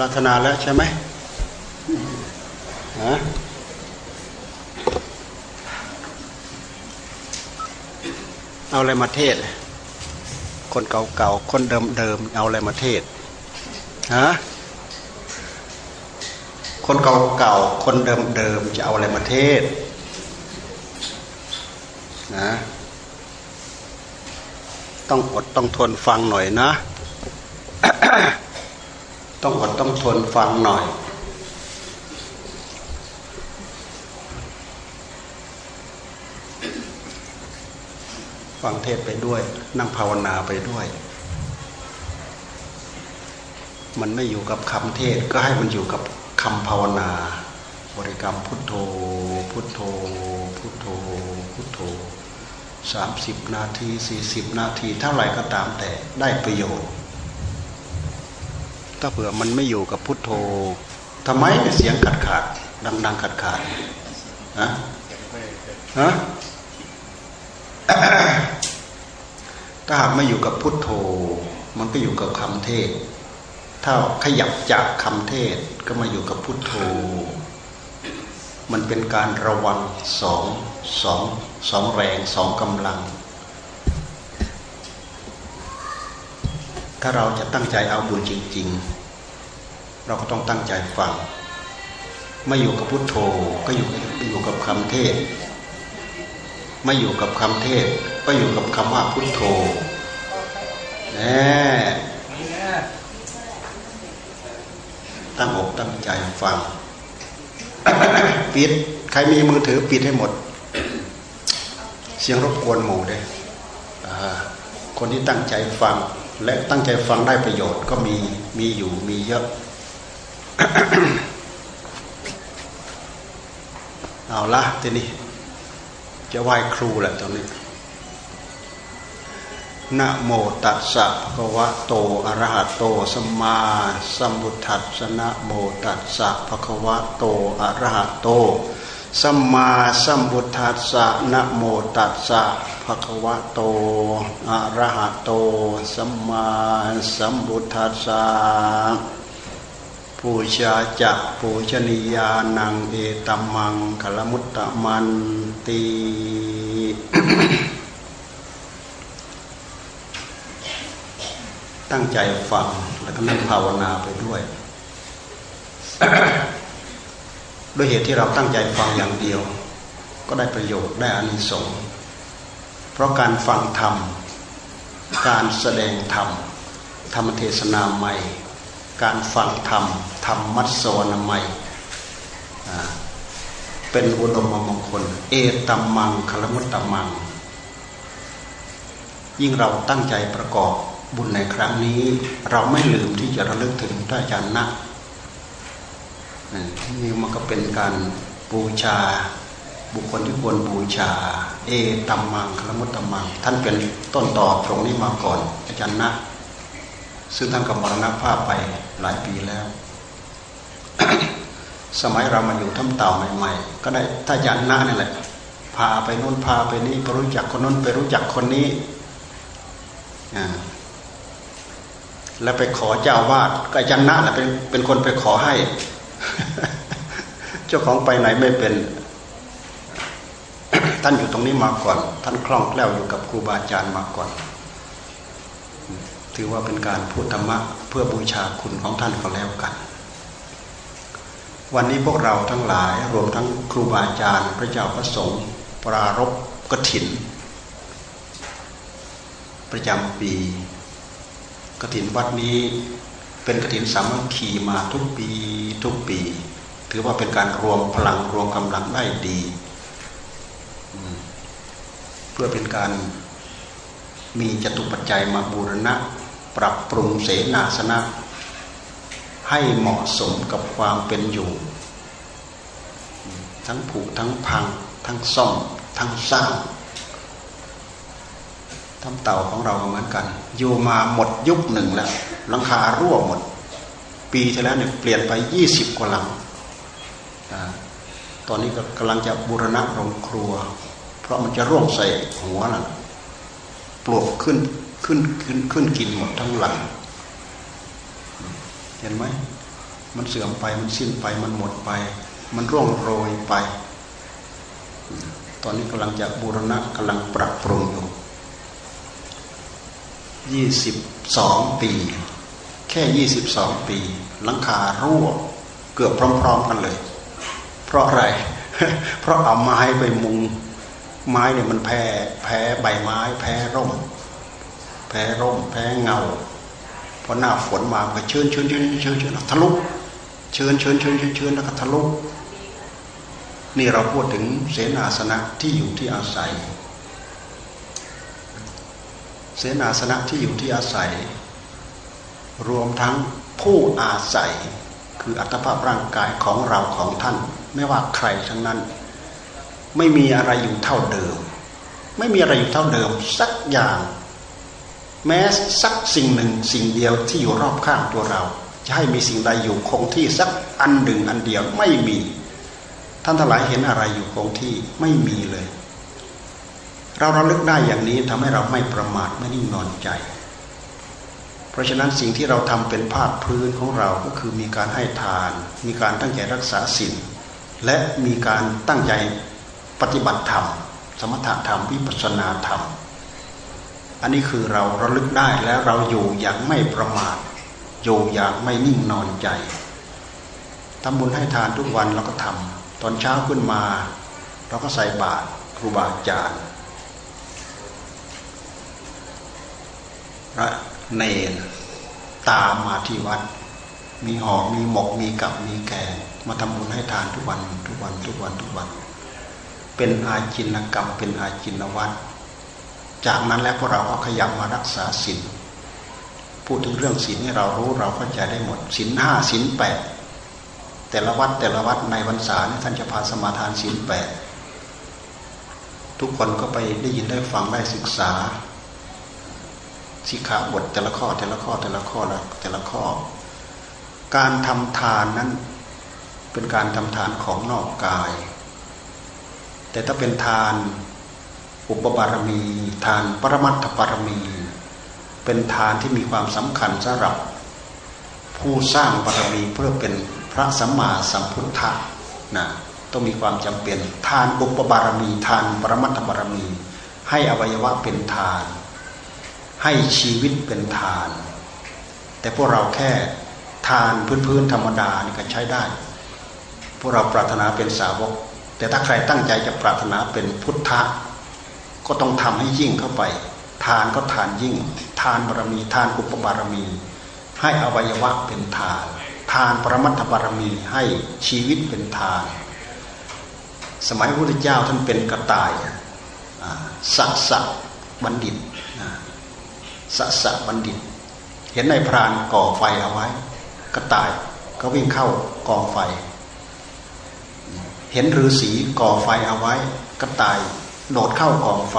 รารถนาแล้วใช่ไหมฮะเอาอะไรมาเทศ คนเก่าๆ คนเดิมๆ เอาอะไรมาเทศ ฮะ คนเก่าๆ คนเดิมๆ จะเอาอะไรมาเทศ นะ ต้องอดต้องทนฟังหน่อยนะ ต้องทนฟังหน่อย ฟังเทศไปด้วย นั่งภาวนาไปด้วย มันไม่อยู่กับคำเทศก็ให้มันอยู่กับคำภาวนา บริกรรมพุทโธ พุทโธ พุทโธ พุทโธสามสิบนาทีสี่สิบนาทีเท่าไหร่ก็ตามแต่ได้ประโยชน์ ถ้าเผื่อมันไม่อยู่กับพุทโธทำไมเสียงขาดขาดดังดังขาดขาดฮะฮะถ้าหากไม่อยู่กับพุทโธ มันก็อยู่กับคำเทศ ถ้าขยับจากคำเทศก็มาอยู่กับพุทโธ มันเป็นการระวังสองสองสองแรงสองกำลัง ถ้าเราจะตั้งใจเอาบุญจริง ๆ เราก็ต้องตั้งใจฟัง ไม่อยู่กับพุทโธก็อยู่อยู่กับคำเทศ ไม่อยู่กับคำเทศ ก็อยู่กับคำว่าพุทโธแน่ตั้งอกตั้งใจฟัง ปิด ใครมีมือถือปิดให้หมด เสียงรบกวนหมู่เด้คนที่ตั้งใจฟัง และตั้งใจฟังได้ประโยชน์ก็มีมีอยู่มีเยอะ เอาละทีนี้ จะไหว้ครูแหละตอนนี้นะโมตัสสะภะคะวะโตอะระหะโตสัมมาสัมพุทธัสสะนะโมตัสสะภะคะวะโตอะระหะโตสัมมาสัมพุทธัสสะนะโมตัสสะ ภะคะวะโต อะระหะโต สัมมาสัมพุทธัสสะปูชาจะปูชนียานังเอตัมมังคลมุตตะมันตีตั้งใจฟังแล้วก็นั่งภาวนาไปด้วย ด้วยเหตุที่เราตั้งใจฟังอย่างเดียว ก็ได้ประโยชน์ได้อานิสงส์ เพราะการฟังธรรม การแสดงธรรม ธรรมเทศนาใหม่ การฟังธรรม ธรรมมัสวรใหม่เป็นอุดมมงคล เอตัมมังคลมุตตมัง ยิ่งเราตั้งใจประกอบบุญในครั้งนี้ เราไม่ลืมที่จะระลึกถึงพระอาจารย์นะนี่มันก็เป็นการบูชา บุคคลที่ควรบูชา เอตัมมังคลมุตตัมมัง ท่านเป็นต้นต่อตรงนี้มาก่อน อาจารย์นะ ซึ่งท่านก็มรณภาพไปหลายปีแล้ว สมัยเรามาอยู่ถ้ำเต่าใหม่ๆ ก็ได้ท่าอาจารย์นะนี่แหละ พาไปโน้นพาไปนี่ไปรู้จักคนโน้นไปรู้จักคนนี้แล้วไปขอเจ้าวาดก็อาจารย์นะแหละเป็นเป็นคนไปขอให้ เจ้าของไปไหนไม่เป็น ท่านอยู่ตรงนี้มาก่อน ท่านคล่องแคล่วอยู่กับครูบาอาจารย์มาก่อน ถือว่าเป็นการพูดธรรมะเพื่อบูชาคุณของท่านก็แล้วกัน วันนี้พวกเราทั้งหลายรวมทั้งครูบาอาจารย์ พระเจ้าพระสงฆ์ปรารบกถิน ประจำปีกถินวัดนี้เป็นกถินสามัคคีมาทุกปีทุกปี ถือว่าเป็นการรวมพลังรวมกำลังได้ดี เพื่อเป็นการมีจตุปัจจัยมาบูรณะ ปรับปรุงเสนาสนะ ให้เหมาะสมกับความเป็นอยู่ ทั้งผุทั้งพัง ทั้งซ่อม ทั้งสร้างทำเต่าของเราเหมือนกัน อยู่มาหมดยุคหนึ่งแล้วหลังคารั่วหมด ปีที่แล้วเนี่ยเปลี่ยนไปยี่สิบกว่าหลัง ตอนนี้ก็กำลังจะบูรณะโรงครัว เพราะมันจะร่วงใส่หัวน่ะปลวกขึ้นขึ้นขึ้นขึ้นกินหมดทั้งหลัง เห็นไหมมันเสื่อมไปมันสิ้นไปมันหมดไป มันร่วงโรยไป ตอนนี้กำลังจะบูรณะกำลังปรับปรุงอยู่ยี่สิบสองปี แค่ยี่สิบสองปี หลังคารั่วเกือบพร้อม ๆ กันเลย เพราะอะไร เพราะเอาไม้ไปมุงไม้เนี่ยมันแพ้แพ้ใบไม้ แพ้ร่ม แพ้ร่ม แพ้เงาพอหน้าฝนมาก็เชิญเชิญเชิญเชิญเชิญทะลุเชิญเชิญเชิญเชิญเชิญแล้วก็ทะลุนี่เราพูดถึงเสนาสนะที่อยู่ที่อาศัย เสนาสนะที่อยู่ที่อาศัย รวมทั้งผู้อาศัย คืออัตภาพร่างกายของเราของท่าน ไม่ว่าใครทั้งนั้น ไม่มีอะไรอยู่เท่าเดิม ไม่มีอะไรอยู่เท่าเดิมสักอย่าง แม้สักสิ่งหนึ่งสิ่งเดียวที่อยู่รอบข้างตัวเรา จะให้มีสิ่งใดอยู่คงที่สักอันหนึ่งอันเดียวไม่มี ท่านทั้งหลายเห็นอะไรอยู่คงที่ไม่มีเลย เราระลึกได้อย่างนี้ทำให้เราไม่ประมาทไม่นิ่งนอนใจเพราะฉะนั้นสิ่งที่เราทำเป็นภาคพื้นของเราก็คือมีการให้ทาน มีการตั้งใจรักษาศีล และมีการตั้งใจปฏิบัติธรรม สมถะธรรมวิปัสนาธรรม อันนี้คือเราระลึกได้แล้วเราอยู่อย่างไม่ประมาทอยู่อย่างไม่นิ่งนอนใจทำบุญให้ทานทุกวันเราก็ทำตอนเช้าขึ้นมา เราก็ใส่บาตรครูบาอาจารย์พระเนรตามมาที่วัด มีหอกมีหมกมีกับมีแกง มาทำบุญให้ทานทุกวัน ทุกวันทุกวันทุกวัน เป็นอาจินกรรมเป็นอาจินวัตจากนั้นแล้วพวกเราก็ขยับมารักษาศีลพูดถึงเรื่องศีลให้เรารู้เราเข้าใจได้หมดศีลห้าศีลแปดแต่ละวัดแต่ละวัดในวันษาท่านจะพาสมาทานศีลแปดทุกคนก็ไปได้ยินได้ฟังได้ศึกษาสิกขาบทแต่ละข้อแต่ละข้อแต่ละข้อละแต่ละข้อ การทำทานนั้น เป็นการทำทานของนอกกาย แต่ถ้าเป็นทานอุปบารมี ทานปรมัตถบารมี เป็นทานที่มีความสำคัญสำหรับ ผู้สร้างบารมีเพื่อเป็นพระสัมมาสัมพุทธะนะต้องมีความจำเป็น ทานอุปบารมี ทานปรมัตถบารมี ให้อวัยวะเป็นทาน ให้ชีวิตเป็นทาน แต่พวกเราแค่ทานพื้นๆธรรมดานี่ก็ใช้ได้ พวกเราปรารถนาเป็นสาวก แต่ถ้าใครตั้งใจจะปรารถนาเป็นพุทธะก็ต้องทำให้ยิ่งเข้าไป ทานก็ทานยิ่ง ทานบารมี ทานอุปบารมี ให้อวัยวะเป็นทาน ทานปรมัตถบารมีให้ชีวิตเป็นทาน สมัยพระพุทธเจ้าท่านเป็นกระต่ายสักสักบัณฑิตสัสะบัณฑิต เห็นนายพรานก่อไฟเอาไว้ก็ตายก็วิ่งเข้ากองไฟ เห็นฤาษีก่อไฟเอาไว้ ก็ตายโดดเข้ากองไฟ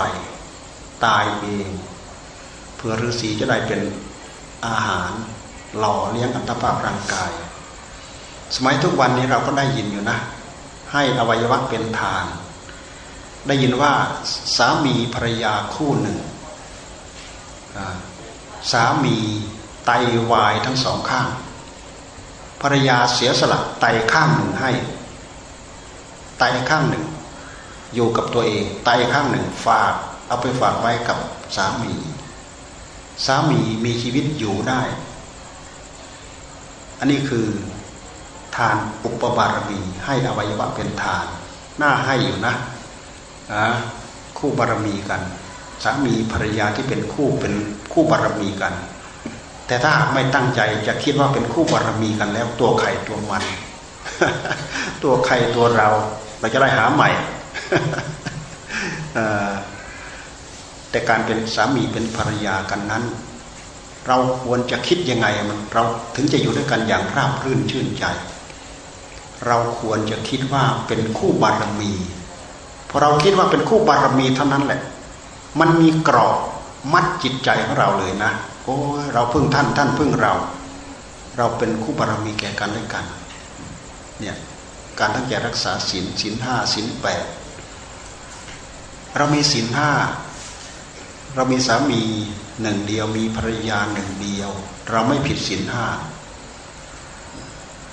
ตายเองเพื่อฤาษีจะได้เป็นอาหาร หล่อเลี้ยงอัตภาพร่างกาย สมัยทุกวันนี้เราก็ได้ยินอยู่นะ ให้อวัยวะเป็นทาน ได้ยินว่าสามีภรรยาคู่หนึ่งสามีไตวายทั้งสองข้าง ภรรยาเสียสละไตข้างหนึ่งให้ ไตข้างหนึ่ง อยู่กับตัวเองไตข้างหนึ่งฝาก เอาไปฝากไว้กับสามี สามีมีชีวิตอยู่ได้ อันนี้คือทานอุปบารมีให้อวัยวะเป็นทาน น่าให้อยู่นะคู่บารมีกัน สามีภรรยาที่เป็นคู่เป็นคู่บารมีกัน แต่ถ้าไม่ตั้งใจจะคิดว่าเป็นคู่บารมีกันแล้ว ตัวใครตัวมัน ตัวใครตัวเรา เราจะได้หาใหม่แต่การเป็นสามีเป็นภรรยากันนั้น เราควรจะคิดยังไงมันเราถึงจะอยู่ด้วยกันอย่างราบรื่นชื่นใจ เราควรจะคิดว่าเป็นคู่บารมีพอเราคิดว่าเป็นคู่บารมีเท่านั้นแหละ มันมีกรอบมัดจิตใจของเราเลยนะโอ้เราพึ่งท่านท่านพึ่งเรา เราเป็นคู่บารมีแก่กันและกัน เนี่ย การตั้งใจรักษาศีลศีลห้าศีลแปดเรามีศีลห้าเรามีสามีหนึ่งเดียวมีภรรยาหนึ่งเดียว เราไม่ผิดศีลห้า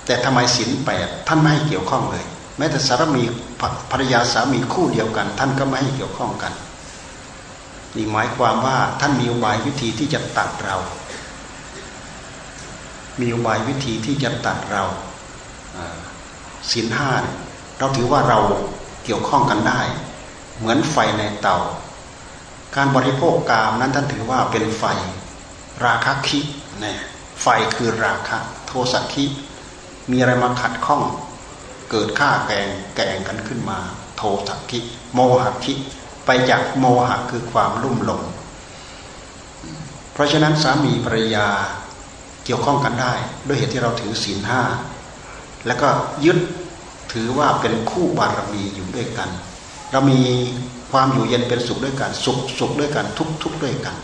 แต่ทำไมศีลแปดท่านไม่ให้เกี่ยวข้องเลย แม้แต่สามีภรรยาสามีคู่เดียวกัน ท่านก็ไม่ให้เกี่ยวข้องกันนี่หมายความว่าท่านมีอุบายวิธีที่จะตัดเรา มีอุบายวิธีที่จะตัดเรา ศีลห้าเราถือว่าเราเกี่ยวข้องกันได้ เหมือนไฟในเตา การบริโภคกามนั้นท่านถือว่าเป็นไฟ ราคะคิเนี่ยไฟคือราคะโทสัคิมีอะไรมาขัดข้อง เกิดฆ่าแกงแกงกันขึ้นมา โทสัคิโมหะคิไปจากโมหะคือความลุ่มหลงเพราะฉะนั้นสามีภรรยาเกี่ยวข้องกันได้ ด้วยเหตุที่เราถือศีลห้า แล้วก็ยึดถือว่าเป็นคู่บารมีอยู่ด้วยกัน เรามีความอยู่เย็นเป็นสุขด้วยกัน สุขสุขด้วยกันทุกทุกด้วยกัน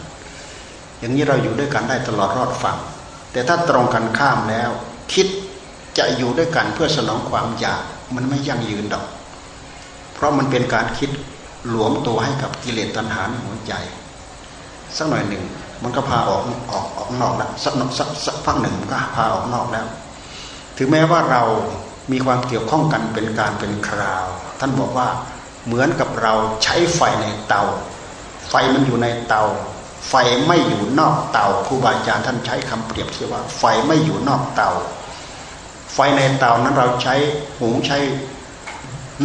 อย่างนี้เราอยู่ด้วยกันได้ตลอดรอดฝั่งแต่ถ้าตรงกันข้ามแล้ว คิดจะอยู่ด้วยกันเพื่อสนองความอยากมันไม่ยั่งยืนดอก เพราะมันเป็นการคิดหลวมตัวให้กับกิเลสตัณหาในหัวใจ สักหน่อยหนึ่ง มันก็พาออกออกออกนอกแล้วสักสักสักพักหนึ่งมันก็พาออกนอกแล้ว ถึงแม้ว่าเรามีความเกี่ยวข้องกันเป็นการเป็นคราว ท่านบอกว่าเหมือนกับเราใช้ไฟในเตา ไฟมันอยู่ในเตา ไฟไม่อยู่นอกเตาครูบาอาจารย์ท่านใช้คำเปรียบเทียบว่า ไฟไม่อยู่นอกเตา ไฟในเตานั้นเราใช้หุงใช้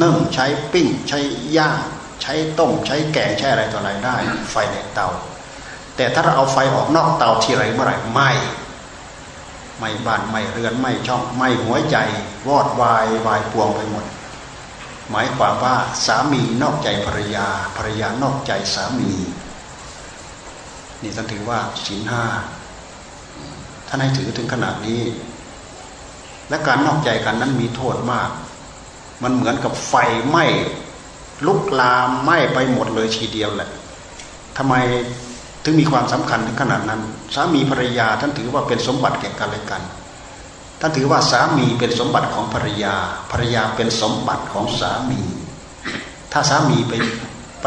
นึ่งใช้ปิ้ง ใช้ย่าง ใช้ต้ม ใช้แกงใช้อะไรต่ออะไรได้ ไฟในเตา แต่ถ้าเราเอาไฟออกนอกเตาทีไรเมื่อไหร่ไหม้ ไม้บ้านไม้เรือนไม้ช่องไม้หัวใจ วอดวายวายปวงไปหมด หมายความว่าสามีนอกใจภรรยาภรรยานอกใจสามีนี่ท่านถือว่าศีลห้าท่านให้ถือถึงขนาดนี้ และการนอกใจกันนั้นมีโทษมาก มันเหมือนกับไฟไหม้ลุกลามไหม้ไปหมดเลยทีเดียวแหละทำไม ถึงมีความสำคัญถึงขนาดนั้น สามีภรรยาท่านถือว่าเป็นสมบัติแก่กันและกัน ท่านถือว่าสามีเป็นสมบัติของภรรยา ภรรยาเป็นสมบัติของสามี ถ้าสามีไปไป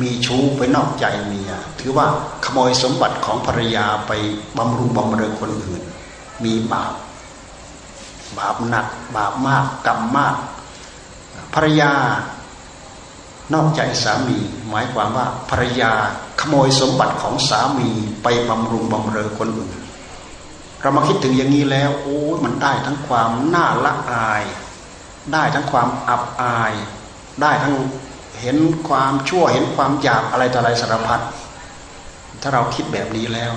มีชู้ไปนอกใจเมีย ถือว่าขโมยสมบัติของภรรยาไปบำรุงบำเรอคนอื่น มีบาป บาปหนัก บาปมากกรรมมาก ภรรยา นอกใจสามี หมายความว่าภรรยาขโมยสมบัติของสามีไปบำรุงบำเรอคนอื่น เรามาคิดถึงอย่างนี้แล้ว โอ้มันได้ทั้งความน่าละอาย ได้ทั้งความอับอาย ได้ทั้งเห็นความชั่วเห็นความหยาบอะไรต่ออะไรสารพัดถ้าเราคิดแบบนี้แล้ว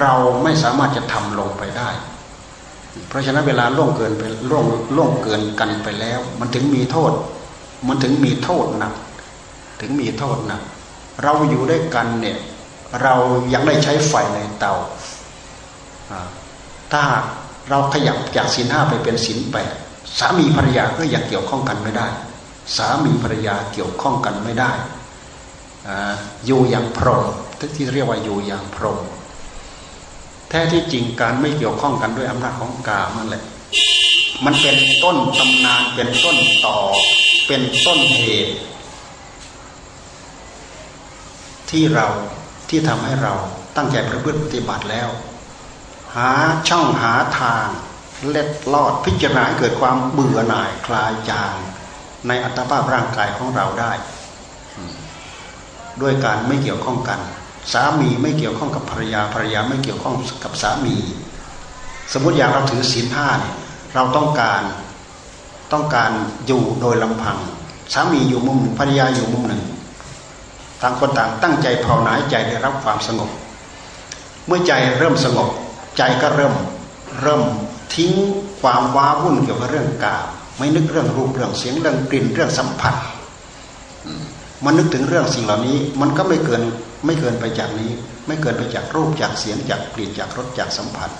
เราไม่สามารถจะทำลงไปได้ เพราะฉะนั้นเวลาล่วงเกินไปล่วงล่วงเกินกันไปแล้ว มันถึงมีโทษ มันถึงมีโทษหนัก ถึงมีโทษหนักเราอยู่ด้วยกันเนี่ยเรายังได้ใช้ไฟในเตาถ้าเราขยับจากศีลห้าไปเป็นศีลแปดสามีภรรยาก็ยังเกี่ยวข้องกันไม่ได้ สามีภรรยาเกี่ยวข้องกันไม่ได้อยู่อย่างพรหมที่เรียกว่าอยู่อย่างพรหมแท้ที่จริงการไม่เกี่ยวข้องกันด้วยอำนาจของกามันแหละ มันเป็นต้นตำนานเป็นต้นต่อเป็นต้นเหตุ ที่เราที่ทำให้เราตั้งใจประพฤติปฏิบัติแล้ว หาช่องหาทางเล็ดลอดพิจารณาเกิดความเบื่อหน่ายคลายจาง ในอัตภาพร่างกายของเราได้ ด้วยการไม่เกี่ยวข้องกัน สามีไม่เกี่ยวข้องกับภรรยาภรรยาไม่เกี่ยวข้องกับสามี สมมติอย่างเราถือศีลห้าเนี่ยเราต้องการต้องการอยู่โดยลำพัง สามีอยู่มุมหนึ่งภรรยาอยู่มุมหนึ่ง ต่างคนต่างตั้งใจภาวนาใจได้รับความสงบ เมื่อใจเริ่มสงบ ใจก็เริ่มเริ่มทิ้งความว้าวุ่นเกี่ยวกับเรื่องกาไม่นึกเรื่องรูปเรื่องเสียงเรื่องกลิ่นเรื่องสัมผัสมันนึกถึงเรื่องสิ่งเหล่านี้ มันก็ไม่เกินไม่เกินไปจากนี้ ไม่เกินไปจากรูปจากเสียงจากกลิ่นจากรสจากสัมผัส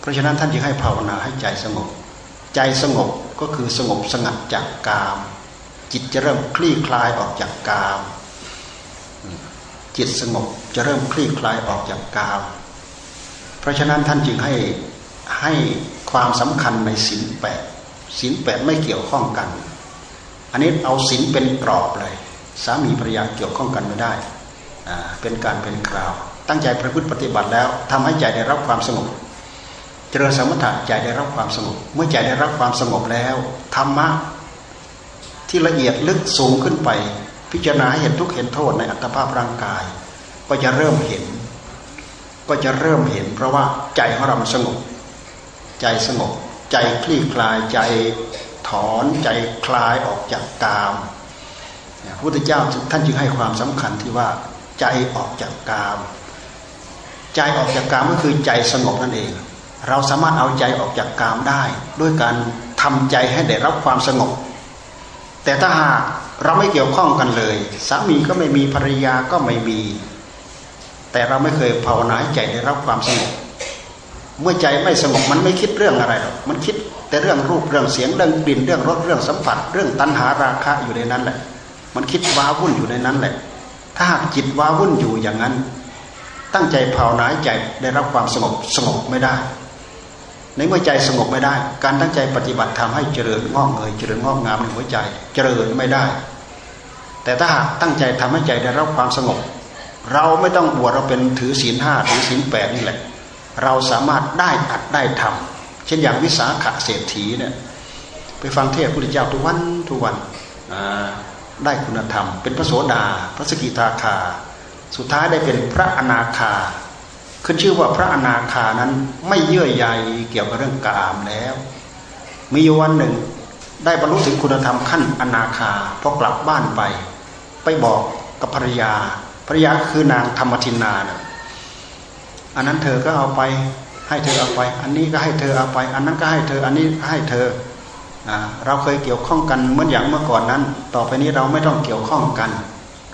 เพราะฉะนั้นท่านจึงให้ภาวนาให้ใจสงบ ใจสงบก็คือสงบสงัดจากกาม จิตจะเริ่มคลี่คลายออกจากกาม จิตสงบจะเริ่มคลี่คลายออกจากกามเพราะฉะนั้นท่านจึงให้ให้ความสำคัญในศีลแปดศีลแปดไม่เกี่ยวข้องกัน อันนี้เอาศีลเป็นกรอบเลย สามีภรรยาเกี่ยวข้องกันไม่ได้เป็นการเป็นคราว ตั้งใจประพฤติปฏิบัติแล้วทำให้ใจได้รับความสงบ เจริญสมถะใจได้รับความสงบ เมื่อใจได้รับความสงบแล้วธรรมะที่ละเอียดลึกสูงขึ้นไป พิจารณาเห็นทุกเห็นโทษในอัตภาพร่างกาย ก็จะเริ่มเห็น ก็จะเริ่มเห็น เพราะว่าใจของเราสงบ ใจสงบ ใจคลี่คลายใจถอนใจคลายออกจากกามพระพุทธเจ้าท่านจึงให้ความสำคัญที่ว่าใจออกจากกาม ใจออกจากกามก็คือใจสงบนั่นเอง เราสามารถเอาใจออกจากกามได้ ด้วยการทำใจให้ได้รับความสงบ แต่ถ้าหาก เราไม่เกี่ยวข้องกันเลยสามีก็ไม่มีภรรยาก็ไม่มี แต่เราไม่เคยภาวนาให้ใจได้รับความสงบเมื่อใจไม่สงบมันไม่คิดเรื่องอะไรหรอกมันคิดแต่เรื่องรูปเรื่องเสียงเรื่องกลิ่นเรื่องรสเรื่องสัมผัส เรื่องตัณหาราคะอยู่ในนั้นแหละ มันคิดว้าวุ่นอยู่ในนั้นแหละ ถ้าหากจิตว้าวุ่นอยู่อย่างนั้น ตั้งใจภาวนาใจได้รับความสงบสงบไม่ได้ในเมื่อใจสงบไม่ได้ การตั้งใจปฏิบัติทำให้เจริญงอกเงยเจริญงอกงามในหัวใจ เจริญไม่ได้ แต่ถ้าหากตั้งใจทำให้ใจได้รับความสงบ เราไม่ต้องบวชเราเป็นถือศีลห้าถือศีลแปดนี่แหละ เราสามารถได้อัดได้ทำเช่นอย่างวิสาขะเศรษฐีเนี่ยไปฟังเทศพระพุทธเจ้าทุกวันทุกวันได้คุณธรรม เป็นพระโสดา พระสกิทาคา สุดท้ายได้เป็นพระอนาคา ขึ้นชื่อว่าพระอนาคานั้นไม่เยื่อใยเกี่ยวกับเรื่องกามแล้ว มีวันหนึ่งได้บรรลุถึงคุณธรรมขั้นอนาคาพอกลับบ้านไป ไปบอกกับภรรยา ภรรยาคือนางธรรมทินานะอันนั้นเธอก็เอาไปให้เธอเอาไป อันนี้ก็ให้เธอเอาไป อันนั้นก็ให้เธอ อันนี้ให้เธอเราเคยเกี่ยวข้องกันเหมือนอย่างเมื่อก่อนนั้น ต่อไปนี้เราไม่ต้องเกี่ยวข้องกัน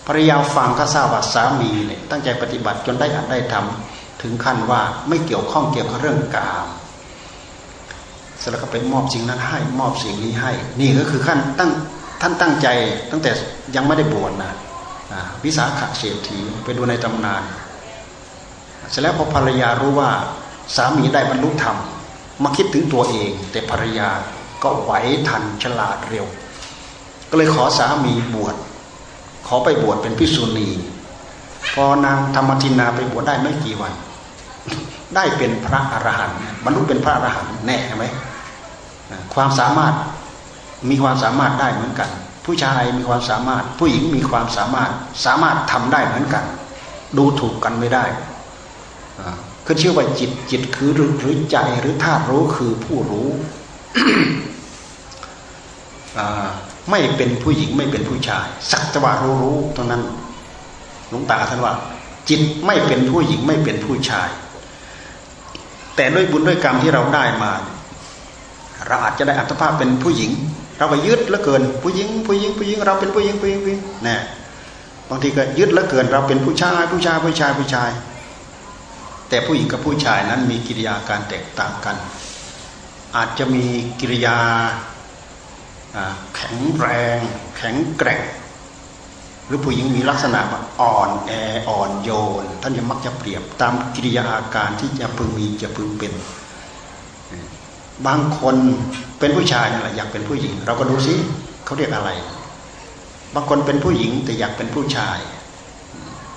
ภรรยาฟังก็ทราบว่าสามีเนี่ยตั้งใจปฏิบัติจนได้อัดได้ทำถึงขั้นว่าไม่เกี่ยวข้องเกี่ยวกับเรื่องกามเสร็จแล้วก็ไปมอบสิ่งนั้นให้มอบสิ่งนี้ให้ นี่ก็คือขั้นตั้ง ท่านตั้งใจตั้งแต่ยังไม่ได้บวชนะวิสาขเศรษฐีไปดูในตำนาน เสร็จแล้วพอภรรยารู้ว่าสามีได้บรรลุธรรม มาคิดถึงตัวเอง แต่ภรรยาก็ไหวทันฉลาดเร็ว ก็เลยขอสามีบวชขอไปบวชเป็นพิสุณี พอนางธรรมทินาไปบวชได้ไม่กี่วัน ได้เป็นพระอรหันต์บรรลุเป็นพระอรหันต์แน่ไหมความสามารถ มีความสามารถได้เหมือนกัน ผู้ชายมีความสามารถ ผู้หญิงมีความสามารถ สามารถทำได้เหมือนกัน ดูถูกกันไม่ได้ก็เชื่อว่าจิตจิตคือหรือใจหรือธาตุรู้คือผู้รู้ไม่เป็นผู้หญิงไม่เป็นผู้ชาย สักแต่ว่ารู้รู้ตรงนั้นหลวงตาท่านว่า จิตไม่เป็นผู้หญิงไม่เป็นผู้ชาย แต่ด้วยบุญด้วยกรรมที่เราได้มา เราอาจจะได้อัตภาพเป็นผู้หญิง เราไปยึดแล้วเกิน ผู้หญิงผู้หญิงผู้หญิงเราเป็นผู้หญิงผู้หญิงผู้หญิงแน่บางทีก็ยึดแล้วเกิน เราเป็นผู้ชายผู้ชายผู้ชายผู้ชาย แต่ผู้หญิงกับผู้ชายนั้นมีกิริยาการแตกต่างกัน อาจจะมีกิริยาแข็งแรง แข็งแกร่ง หรือผู้หญิงมีลักษณะอ่อนแออ่อนโยน ท่านจะมักจะเปรียบตามกิริยาอาการที่จะพึงมีจะพึงเป็น บางคนเป็นผู้ชายนั่นแหละอยากเป็นผู้หญิง เราก็ดูซิเขาเรียกอะไร บางคนเป็นผู้หญิงแต่อยากเป็นผู้ชาย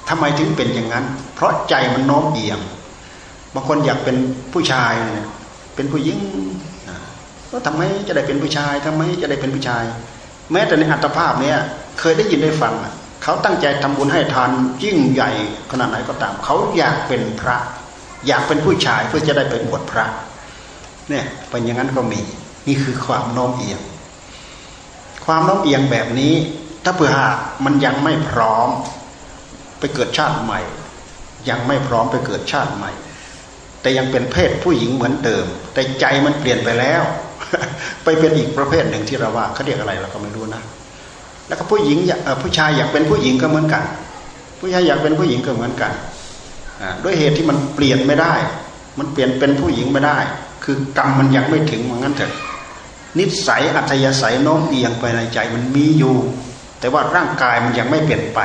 ทำไมถึงเป็นอย่างนั้น เพราะใจมันโน้มเอียง บางคนอยากเป็นผู้ชายเป็นผู้หญิงก็ทำไมจะได้เป็นผู้ชายทำไมจะได้เป็นผู้ชาย แม้แต่ในอัตภาพเนี้ยเคยได้ยินได้ฟังเขาตั้งใจทำบุญให้ทานยิ่งใหญ่ขนาดไหนก็ตาม เขาอยากเป็นพระ อยากเป็นผู้ชายเพื่อจะได้เป็นบวชพระ เนี่ยเป็นอย่างนั้นก็มี นี่คือความโน้มเอียง ความโน้มเอียงแบบนี้ ถ้าเผื่อหากมันยังไม่พร้อมไปเกิดชาติใหม่ ยังไม่พร้อมไปเกิดชาติใหม่ แต่ยังเป็นเพศผู้หญิงเหมือนเดิม แต่ใจมันเปลี่ยนไปแล้ว ไปเป็นอีกประเภทหนึ่งที่เราว่าเขาเรียกอะไรเราก็ไม่รู้นะแล้วก็ผู้หญิงผู้ชายอยากเป็นผู้หญิงก็เหมือนกัน ผู้ชายอยากเป็นผู้หญิงก็เหมือนกันด้วยเหตุที่มันเปลี่ยนไม่ได้ มันเปลี่ยนเป็นผู้หญิงไม่ได้ คือกรรมมันยังไม่ถึงเหมือนกันเถอะนิสัยอัธยาศัยโน้มเอียงไปในใจมันมีอยู่ แต่ว่าร่างกายมันยังไม่เปลี่ยนไป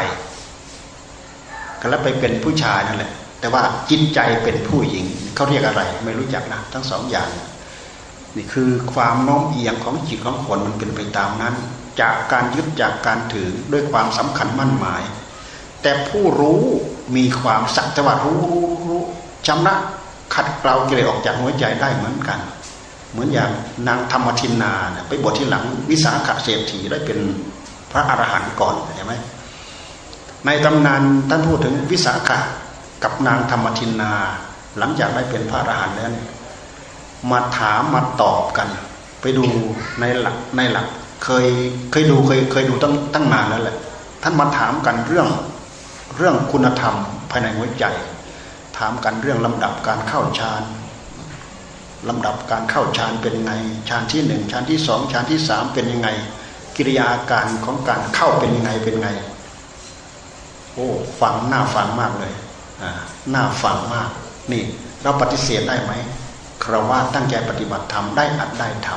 ก็แล้วไปเป็นผู้ชายนั่นแหละ แต่ว่าจิตใจเป็นผู้หญิงเขาเรียกอะไร ไม่รู้จักนะทั้งสองอย่าง นี่คือความโน้มเอียงของจิตของคนมันเป็นไปตามนั้น จากการยึดจากการถือด้วยความสำคัญมั่นหมาย แต่ผู้รู้มีความสักแต่ว่ารู้รู้รู้ชำระ ขัดเกลากิเลสออกจากหัวใจได้เหมือนกัน เหมือนอย่างนางธรรมทินนาเนี่ยไปบวชที่หลังวิสาขเศรษฐีได้เป็นพระอรหันต์ก่อนเห็นไหมในตำนานท่านพูดถึงวิสาขะกับนางธรรมทินนา หลังจากได้เป็นพระอรหันต์แล้วมาถามมาตอบกัน ไปดูในหลักในหลักเคยเคยดูเคยเคยดูตั้งตั้งนานแล้วแหละท่านมาถามกันเรื่องเรื่องคุณธรรมภายในหัวใจ ถามกันเรื่องลำดับการเข้าฌานลำดับการเข้าฌานเป็นยังไงฌานที่หนึ่งฌานที่สองฌานที่สามเป็นยังไง กิริยาการของการเข้าเป็นยังไงเป็นไง โอ้ฟังน่าฟังมากเลยอ่าน่าฟังมาก นี่ เราปฏิเสธได้ไหมคราวาตั้งใจปฏิบัติธรรมได้อัดได้ท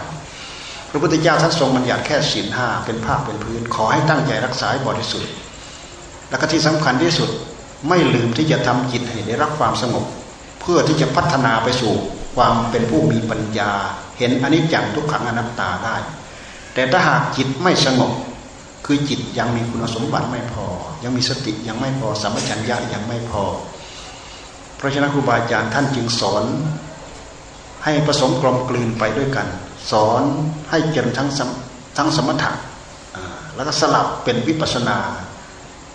ำพระพุทธเจ้าท่านทรงบัญญัติแค่ศีลห้าเป็นภาพเป็นพื้น ขอให้ตั้งใจรักษาบริสุทธิ์ และก็ที่สำคัญที่สุด ไม่ลืมที่จะทำจิตให้ได้รับความสงบ เพื่อที่จะพัฒนาไปสู่ความเป็นผู้มีปัญญา เห็นอนิจจังทุกขังอนัตตาได้ แต่ถ้าหากจิตไม่สงบ คือจิตยังมีคุณสมบัติไม่พอ ยังมีสติยังไม่พอสัมปชัญญะยังไม่พอ เพราะฉะนั้นครูบาอาจารย์ท่านจึงสอน ให้ผสมกลมกลืนไปด้วยกัน สอนให้เจริญทั้งทั้งสมถะแล้วก็สลับเป็นวิปัสนา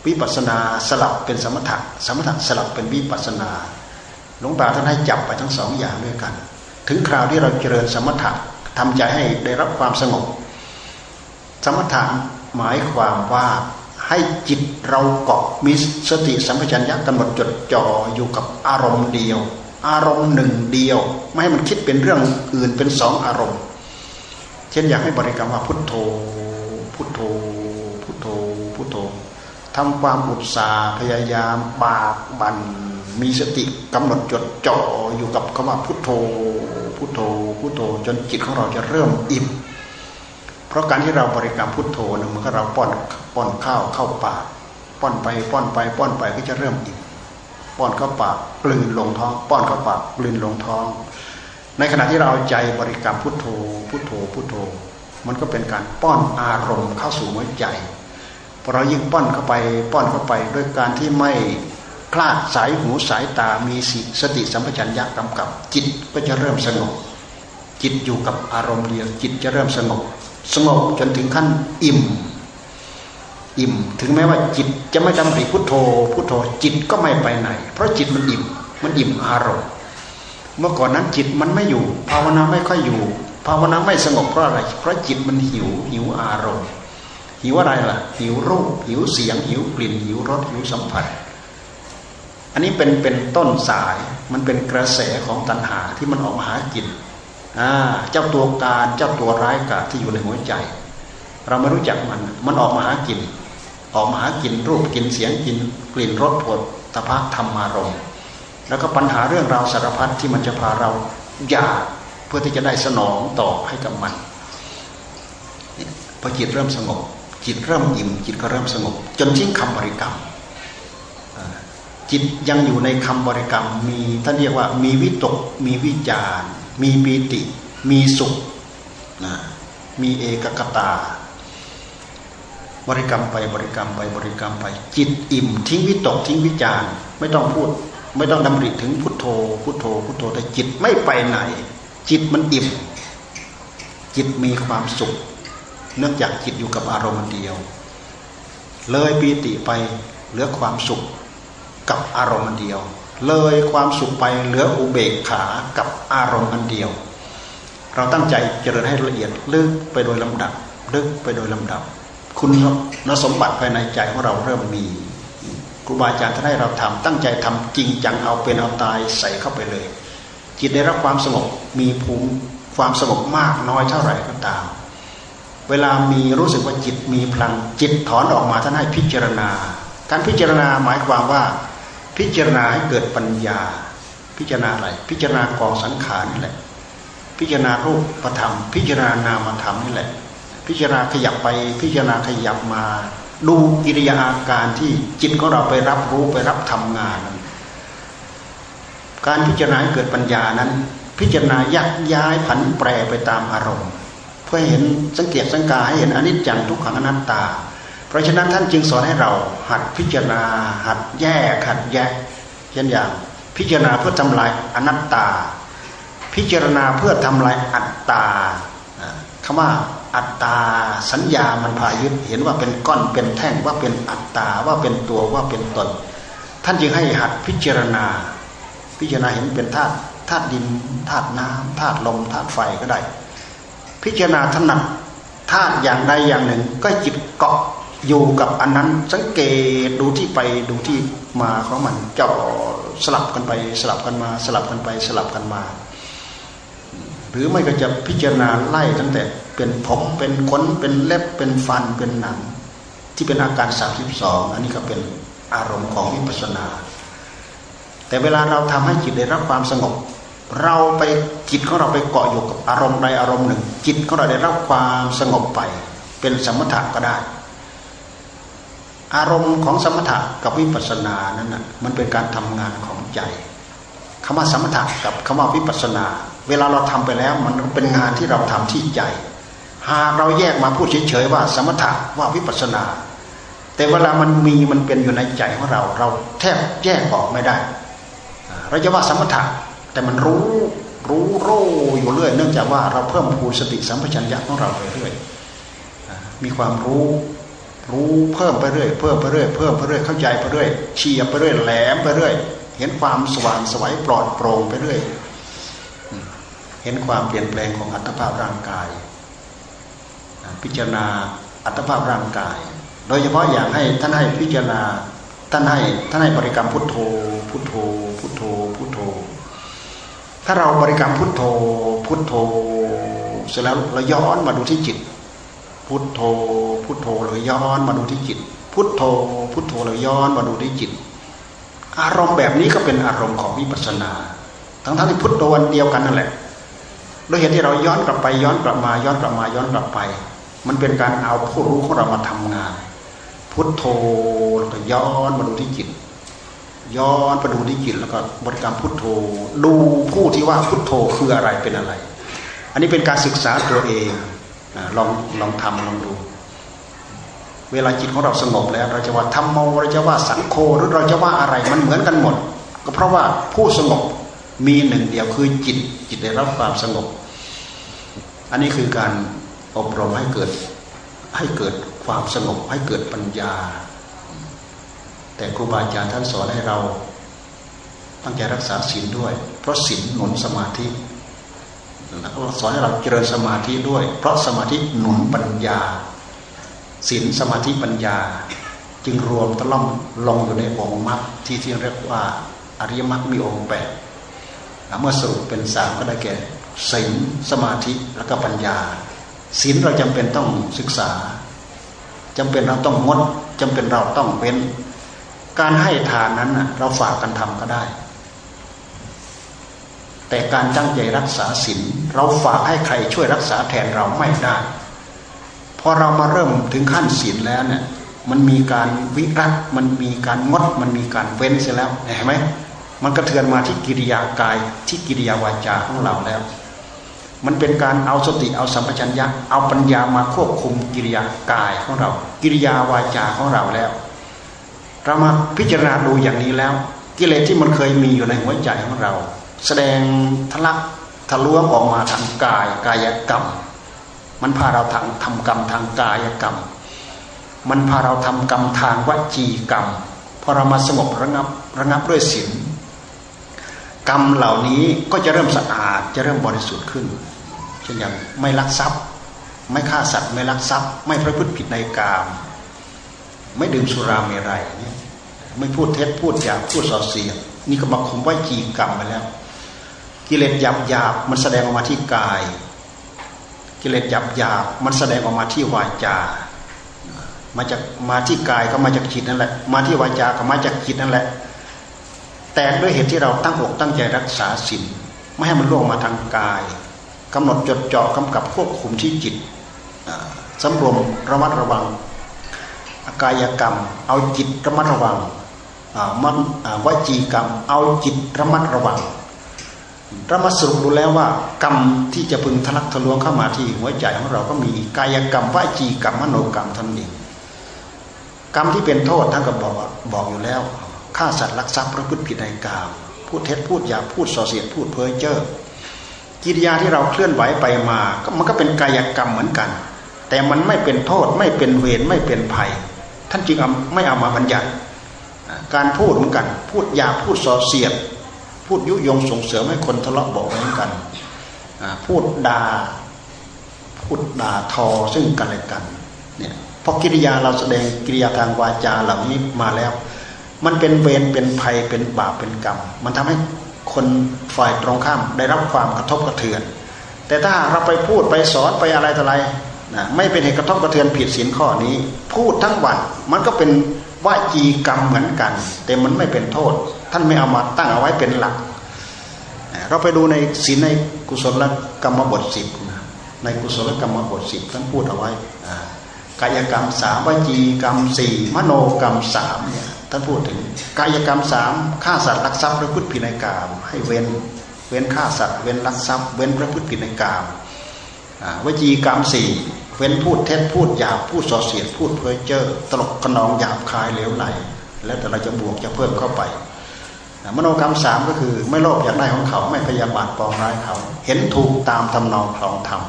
วิปัสนาสลับเป็นสมถะสมถะสลับเป็นวิปัสนาหลวงตาท่านให้จับไปทั้งสองอย่างด้วยกัน ถึงคราวที่เราเจริญสมถะทำใจให้ได้รับความสงบ สมถะหมายความว่าให้จิตเราเกาะมีสติสัมปชัญญะกำหนดจดจ่ออยู่กับอารมณ์เดียว อารมณ์หนึ่งเดียว ไม่ให้มันคิดเป็นเรื่องอื่นเป็นสองอารมณ์ เช่นอยากให้บริกรรมว่าพุทโธพุทโธ ทำความอุตสาห์พยายามบากบันมีสติกำหนดจดจ่ออยู่กับคำว่าพุทโธพุทโธพุทโธจนจิตของเราจะเริ่มอิ่มเพราะการที่เราบริกรรมพุทโธนี่ยมันก็เราป้อนป้อนข้าวเข้าปากป้อนไปป้อนไปป้อนไปก็จะเริ่มอิ่มป้อนเข้าปากกลืนลงท้อง ป้อนเข้าปากกลืนลงท้อง ในขณะที่เราใจบริกรรมพุทโธพุทโธพุทโธ มันก็เป็นการป้อนอารมณ์เข้าสู่หัวใจ พอเรายิ่งป้อนเข้าไปป้อนเข้าไปด้วยการที่ไม่คลาดสายหูสายตามีสติสัมปชัญญะกำกับ จิตก็จะเริ่มสงบ จิตอยู่กับอารมณ์เดียวจิตจะเริ่มสงบ สงบจนถึงขั้นอิ่ม อิ่ม ถึงแม้ว่าจิตจะไม่จำริพุทโธพุทโธจิตก็ไม่ไปไหน เพราะจิตมันอิ่มมันอิ่มอารมณ์ เมื่อก่อนนั้นจิตมันไม่อยู่ ภาวนาไม่ค่อยอยู่ ภาวนาไม่สงบเพราะอะไร เพราะจิตมันหิวหิวอารมณ์ หิวอะไรล่ะ หิวรูป หิวเสียง หิวกลิ่น หิวรสหิวสัมผัส อันนี้เป็นเป็นต้นสายมันเป็นกระแสของตัณหาที่มันออกมาหากินอ่าเจ้าตัวการเจ้าตัวร้ายกาที่อยู่ในหัวใจ เราไม่รู้จักมัน มันออกมาหากิน ออกมาหากินรูปกินเสียงกิน กลิ่นรสผลตภะธรรมารมแล้วก็ปัญหาเรื่องราวสารพัดที่มันจะพาเราอยากเพื่อที่จะได้สนองตอบให้กับมันพอจิตเริ่มสงบ จิตเริ่มอิ่มจิตก็เริ่มสงบ จนทิ้งคำบริกรรมจิตยังอยู่ในคำบริกรรมมีท่านเรียกว่ามีวิตก มีวิจารมีปีติ มีสุขนะมีเอกกตา บริกรรมไปบริกรรมไปบริกรรมไป จิตอิ่ม ทิ้งวิตกทิ้งวิจารไม่ต้องพูด ไม่ต้องดำริถึงพุทโธ พุทโธ พุทโธแต่จิตไม่ไปไหน จิตมันอิ่ม จิตมีความสุข เนื่องจากจิตอยู่กับอารมณ์เดียว เลยปีติไปเหลือความสุขกับอารมณ์เดียว เลยความสุขไปเหลืออุเบกขากับอารมณ์อันเดียว เราตั้งใจเจริญให้ละเอียดลึกไปโดยลำดับลึกไปโดยลำดับ คุณสมบัติภายในใจของเราเริ่มมีครูบาอาจารย์ท่านให้เราทำตั้งใจทำจริงจังเอาเป็นเอาตายใส่เข้าไปเลย จิตได้รับความสงบมีภูมิความสงบมากน้อยเท่าไหร่ก็ตาม เวลามีรู้สึกว่าจิตมีพลังจิตถอนออกมาท่านให้พิจารณาการพิจารณาหมายความว่า พิจารณาให้เกิดปัญญา พิจารณาอะไร พิจารณากองสังขารนี่แหละ พิจารณารูปธรรม พิจารณานามธรรมนี่แหละ พิจารณาขยับไปพิจารณาขยับมา ดูกิริยาอาการที่จิตของเราไปรับรู้ไปรับทำงาน การพิจารณาเกิดปัญญานั้น พิจารณายักย้ายผันแปรไปตามอารมณ์ พื่อเห็นสังเกตสังกาให้เห็นอนิจจังทุกขังอนัตตา เพราะฉะนั้นท่านจึงสอนให้เราหัดพิจารณา หัดแยกหัดแยกเช่นอย่าง พิจารณาเพื่อทำลายอนัตตา พิจารณาเพื่อทำลายอัตตาคำว่าอัตตาสัญญามันพายึดเห็นว่าเป็นก้อนเป็นแท่งว่าเป็นอัตตาว่าเป็นตัวว่าเป็นตน ท่านจึงให้หัดพิจารณา พิจารณาเห็นเป็นธาตุธาตุดินธาตุน้ำธาตุลมธาตุไฟก็ได้ พิจารณาถนัดธาตุอย่างใดอย่างหนึ่ง ก็จิตเกาะอยู่กับอันนั้นสังเกตดูที่ไปดูที่มาของมันเจาะสลับกันไปสลับกันมา สลับกันไปสลับกันมา หรือไม่ก็จะพิจารณาไล่ตั้งแต่เป็นผมเป็นขนเป็นเล็บเป็นฟันเป็นหนัง ที่เป็นอาการสามสิบสองอันนี้ก็เป็นอารมณ์ของวิปัสสนา แต่เวลาเราทำให้จิตได้รับความสงบ เราไปจิตของเราไปเกาะอยู่กับอารมณ์ใดอารมณ์หนึ่ง จิตของเราได้รับความสงบไป เป็นสมถะก็ได้ อารมณ์ของสมถะกับวิปัสสนานั้นนะมันเป็นการทำงานของใจคำว่าสมถะกับคำว่าวิปัสสนา เวลาเราทำไปแล้วมันเป็นงานที่เราทำที่ใจ หากเราแยกมาพูดเฉยๆว่า สมถะว่าวิปัสสนา แต่เวลามันมีมันเป็นอยู่ในใจของเรา เราแทบแยกออกไม่ได้เราจะว่าสมถะ แต่มันรู้รู้โรอยู่เรื่อย เนื่องจากว่าเราเพิ่มพูนสติสัมปชัญญะของเราไปเรื่อยมีความรู้รู้เพิ่มไปเรื่อยเพิ่มไปเรื่อยเพิ่มไปเรื่อยเข้าใจไปเรื่อยเฉียบไปเรื่อยแหลมไปเรื่อย เห็นความสว่างสวัยปลอดโปร่งไปเรื่อยเห็นความเปลี่ยนแปลงของอัตภาพร่างกาย พิจารณาอัตภาพร่างกาย โดยเฉพาะอย่างให้ท่านให้พิจารณาท่านให้ท่านให้บริกรรมพุทโธพุทโธพุทโธพุทโธ ถ้าเราบริกรรมพุทโธ พุทโธ เสร็จแล้วเราย้อนมาดูที่จิต พุทโธ พุทโธเลยย้อนมาดูที่จิต พุทโธ พุทโธเลยย้อนมาดูที่จิต อารมณ์แบบนี้ก็เป็นอารมณ์ของวิปัสสนา ทั้งทั้งที่พุทโธวันเดียวกันนั่นแหละโดยเหตุที่เราย้อนกลับไปย้อนกลับมาย้อนกลับมาย้อนกลับไป มันเป็นการเอาผู้รู้ของเรามาทำงาน พุทโธแล้วก็ย้อนมาดูที่จิต ย้อนไปดูที่จิตแล้วก็บริกรรมพุทโธ ดูผู้ที่ว่าพุทโธคืออะไรเป็นอะไร อันนี้เป็นการศึกษาตัวเองลองลองทำลองดู เวลาจิตของเราสงบแล้ว เราจะว่าธรรมโมเราจะว่าสังโฆหรือเราจะว่าอะไรมันเหมือนกันหมด ก็เพราะว่าผู้สงบมีหนึ่งเดียวคือจิตจิตได้รับความสงบ อันนี้คือการอบรมให้เกิดให้เกิดความสงบให้เกิดปัญญา แต่ครูบาอาจารย์ท่านสอนให้เรา ตั้งใจรักษาศีลด้วย เพราะศีลหนุนสมาธิสอนให้เราเจริญสมาธิด้วย เพราะสมาธิหนุนปัญญาศีลสมาธิปัญญา จึงรวมตะล่อมลงอยู่ในองค์มรรคที่ที่เรียกว่าอริยมรรคมีองค์แปดเมื่อสรุปเป็นสามก็ได้แก่ศีลสมาธิแล้วก็ปัญญาศีลเราจำเป็นต้องศึกษาจำเป็นเราต้องงดจำเป็นเราต้องเว้น การให้ทานนั้นเราฝากกันทำก็ได้ แต่การตั้งใจรักษาศีลเราฝากให้ใครช่วยรักษาแทนเราไม่ได้พอเรามาเริ่มถึงขั้นศีลแล้วเนี่ย มันมีการวิรัตมันมีการงด มันมีการเว้นเสียแล้วเห็นไหมมันกระเทือนมาที่กิริยากายที่กิริยาวาจาของเราแล้ว มันเป็นการเอาสติเอาสัมปชัญญะเอาปัญญามาควบคุมกิริยากายของเรา กิริยาวาจาของเราแล้ว เรามาพิจารณาดูอย่างนี้แล้ว กิเลสที่มันเคยมีอยู่ในหัวใจของเรา แสดงทะลักทะลวงออกมาทางกายกายกรรม มันพาเราทางทำกรรมทางกายกรรม มันพาเราทำกรรมทางวจีกรรมพอเรามาสงบระงับระงับด้วยศีลกรรมเหล่านี้ก็จะเริ่มสะอาดจะเริ่มบริสุทธิ์ขึ้นเช่นอย่างไม่ลักทรัพย์ ไม่ฆ่าสัตว์ไม่ลักทรัพย์ ไม่ประพฤติผิดในกาม ไม่ดื่มสุราเมรัย ไม่พูดเท็จพูดหยาบพูดส่อเสียดนี่ก็มาคุมไว้จีกรรมไปแล้ว กิเลสหยาบหยาบมันแสดงออกมาที่กาย กิเลสหยาบหยาบมันแสดงออกมาที่วาจา มาจากมาที่กายก็มาจากจิตนั่นแหละ มาที่วาจาก็มาจากจิตนั่นแหละ แต่ด้วยเหตุที่เราตั้งอกตั้งใจรักษาศีลไม่ให้มันล่วงมาทางกายกำหนดจดจ่อกำกับควบคุมที่จิตสำรวมระมัดระวังกายกรรม เอาจิตระมัดระวัง มันวจีกรรม เอาจิตระมัดระวังรามาสรุปดูแล้วว่ากรรมที่จะพึงทะลักทะลวงเข้ามาที่หัวใจของเราก็มีกายกรรมวจีกรรมมโนกรรมท่านเองกรรมที่เป็นโทษท่านก็บอกบอกอยู่แล้วฆ่าสัตว์ลักทรัพย์ประพฤติผิดในกามพูดเท็จพูดหยาพูดส่อเสียดพูดเพ้อเจ้อกิริยาที่เราเคลื่อนไหวไปมาก็มันก็เป็นกายกรรมเหมือนกัน แต่มันไม่เป็นโทษไม่เป็นเวรไม่เป็นภัย ท่านจึงไม่เอามาบัญญัติ การพูดเหมือนกัน พูดหยาพูดส่อเสียด พูดยุยงส่งเสริมให้คนทะเลาะบอกเหมือนกัน พูดด่าพูดด่าทอซึ่งกันและกันเนี่ยพอกิริยาเราแสดงกิริยาทางวาจาเหล่านี้มาแล้ว มันเป็นเวรเป็นภัยเป็นบาปเป็นกรรม มันทำให้คนฝ่ายตรงข้ามได้รับความกระทบกระเทือน แต่ถ้าเราไปพูดไปสอนไปอะไรต่ออะไรนะไม่เป็นเหตุกระทบกระเทือนผิดศีลข้อนี้ พูดทั้งวันมันก็เป็น วาจีกรรมเหมือนกัน แต่มันไม่เป็นโทษ ท่านไม่เอามาตั้งเอาไว้เป็นหลัก เราไปดูในศีลในกุศลกรรมบทสิบในกุศลกรรมบทสิบท่านพูดเอาไว้กายกรรมสามวจีกรรมสี่มโนกรรมสามเนี่ยท่านพูดถึงกายกรรมสามฆ่าสัตว์ลักทรัพย์พระพุทธผิดในกามให้เว้นเว้นฆ่าสัตว์เว้นลักทรัพย์ เว้นพระพุทธผิดในกามวจีกรรมสี่ ว้นพูดเท็จพูดหยาบพูดส่อเสียดพูดเพ้อเจ้อตลกขนองหยาบคายเหลวไหลแล้วแต่เราจะบวกจะเพิ่มเข้าไปมโนกรรมสามก็คือ ไม่โลภอยากได้ของเขาไม่พยาบาทปองร้ายเขา เห็นถูกตามทำนองคลองธรรม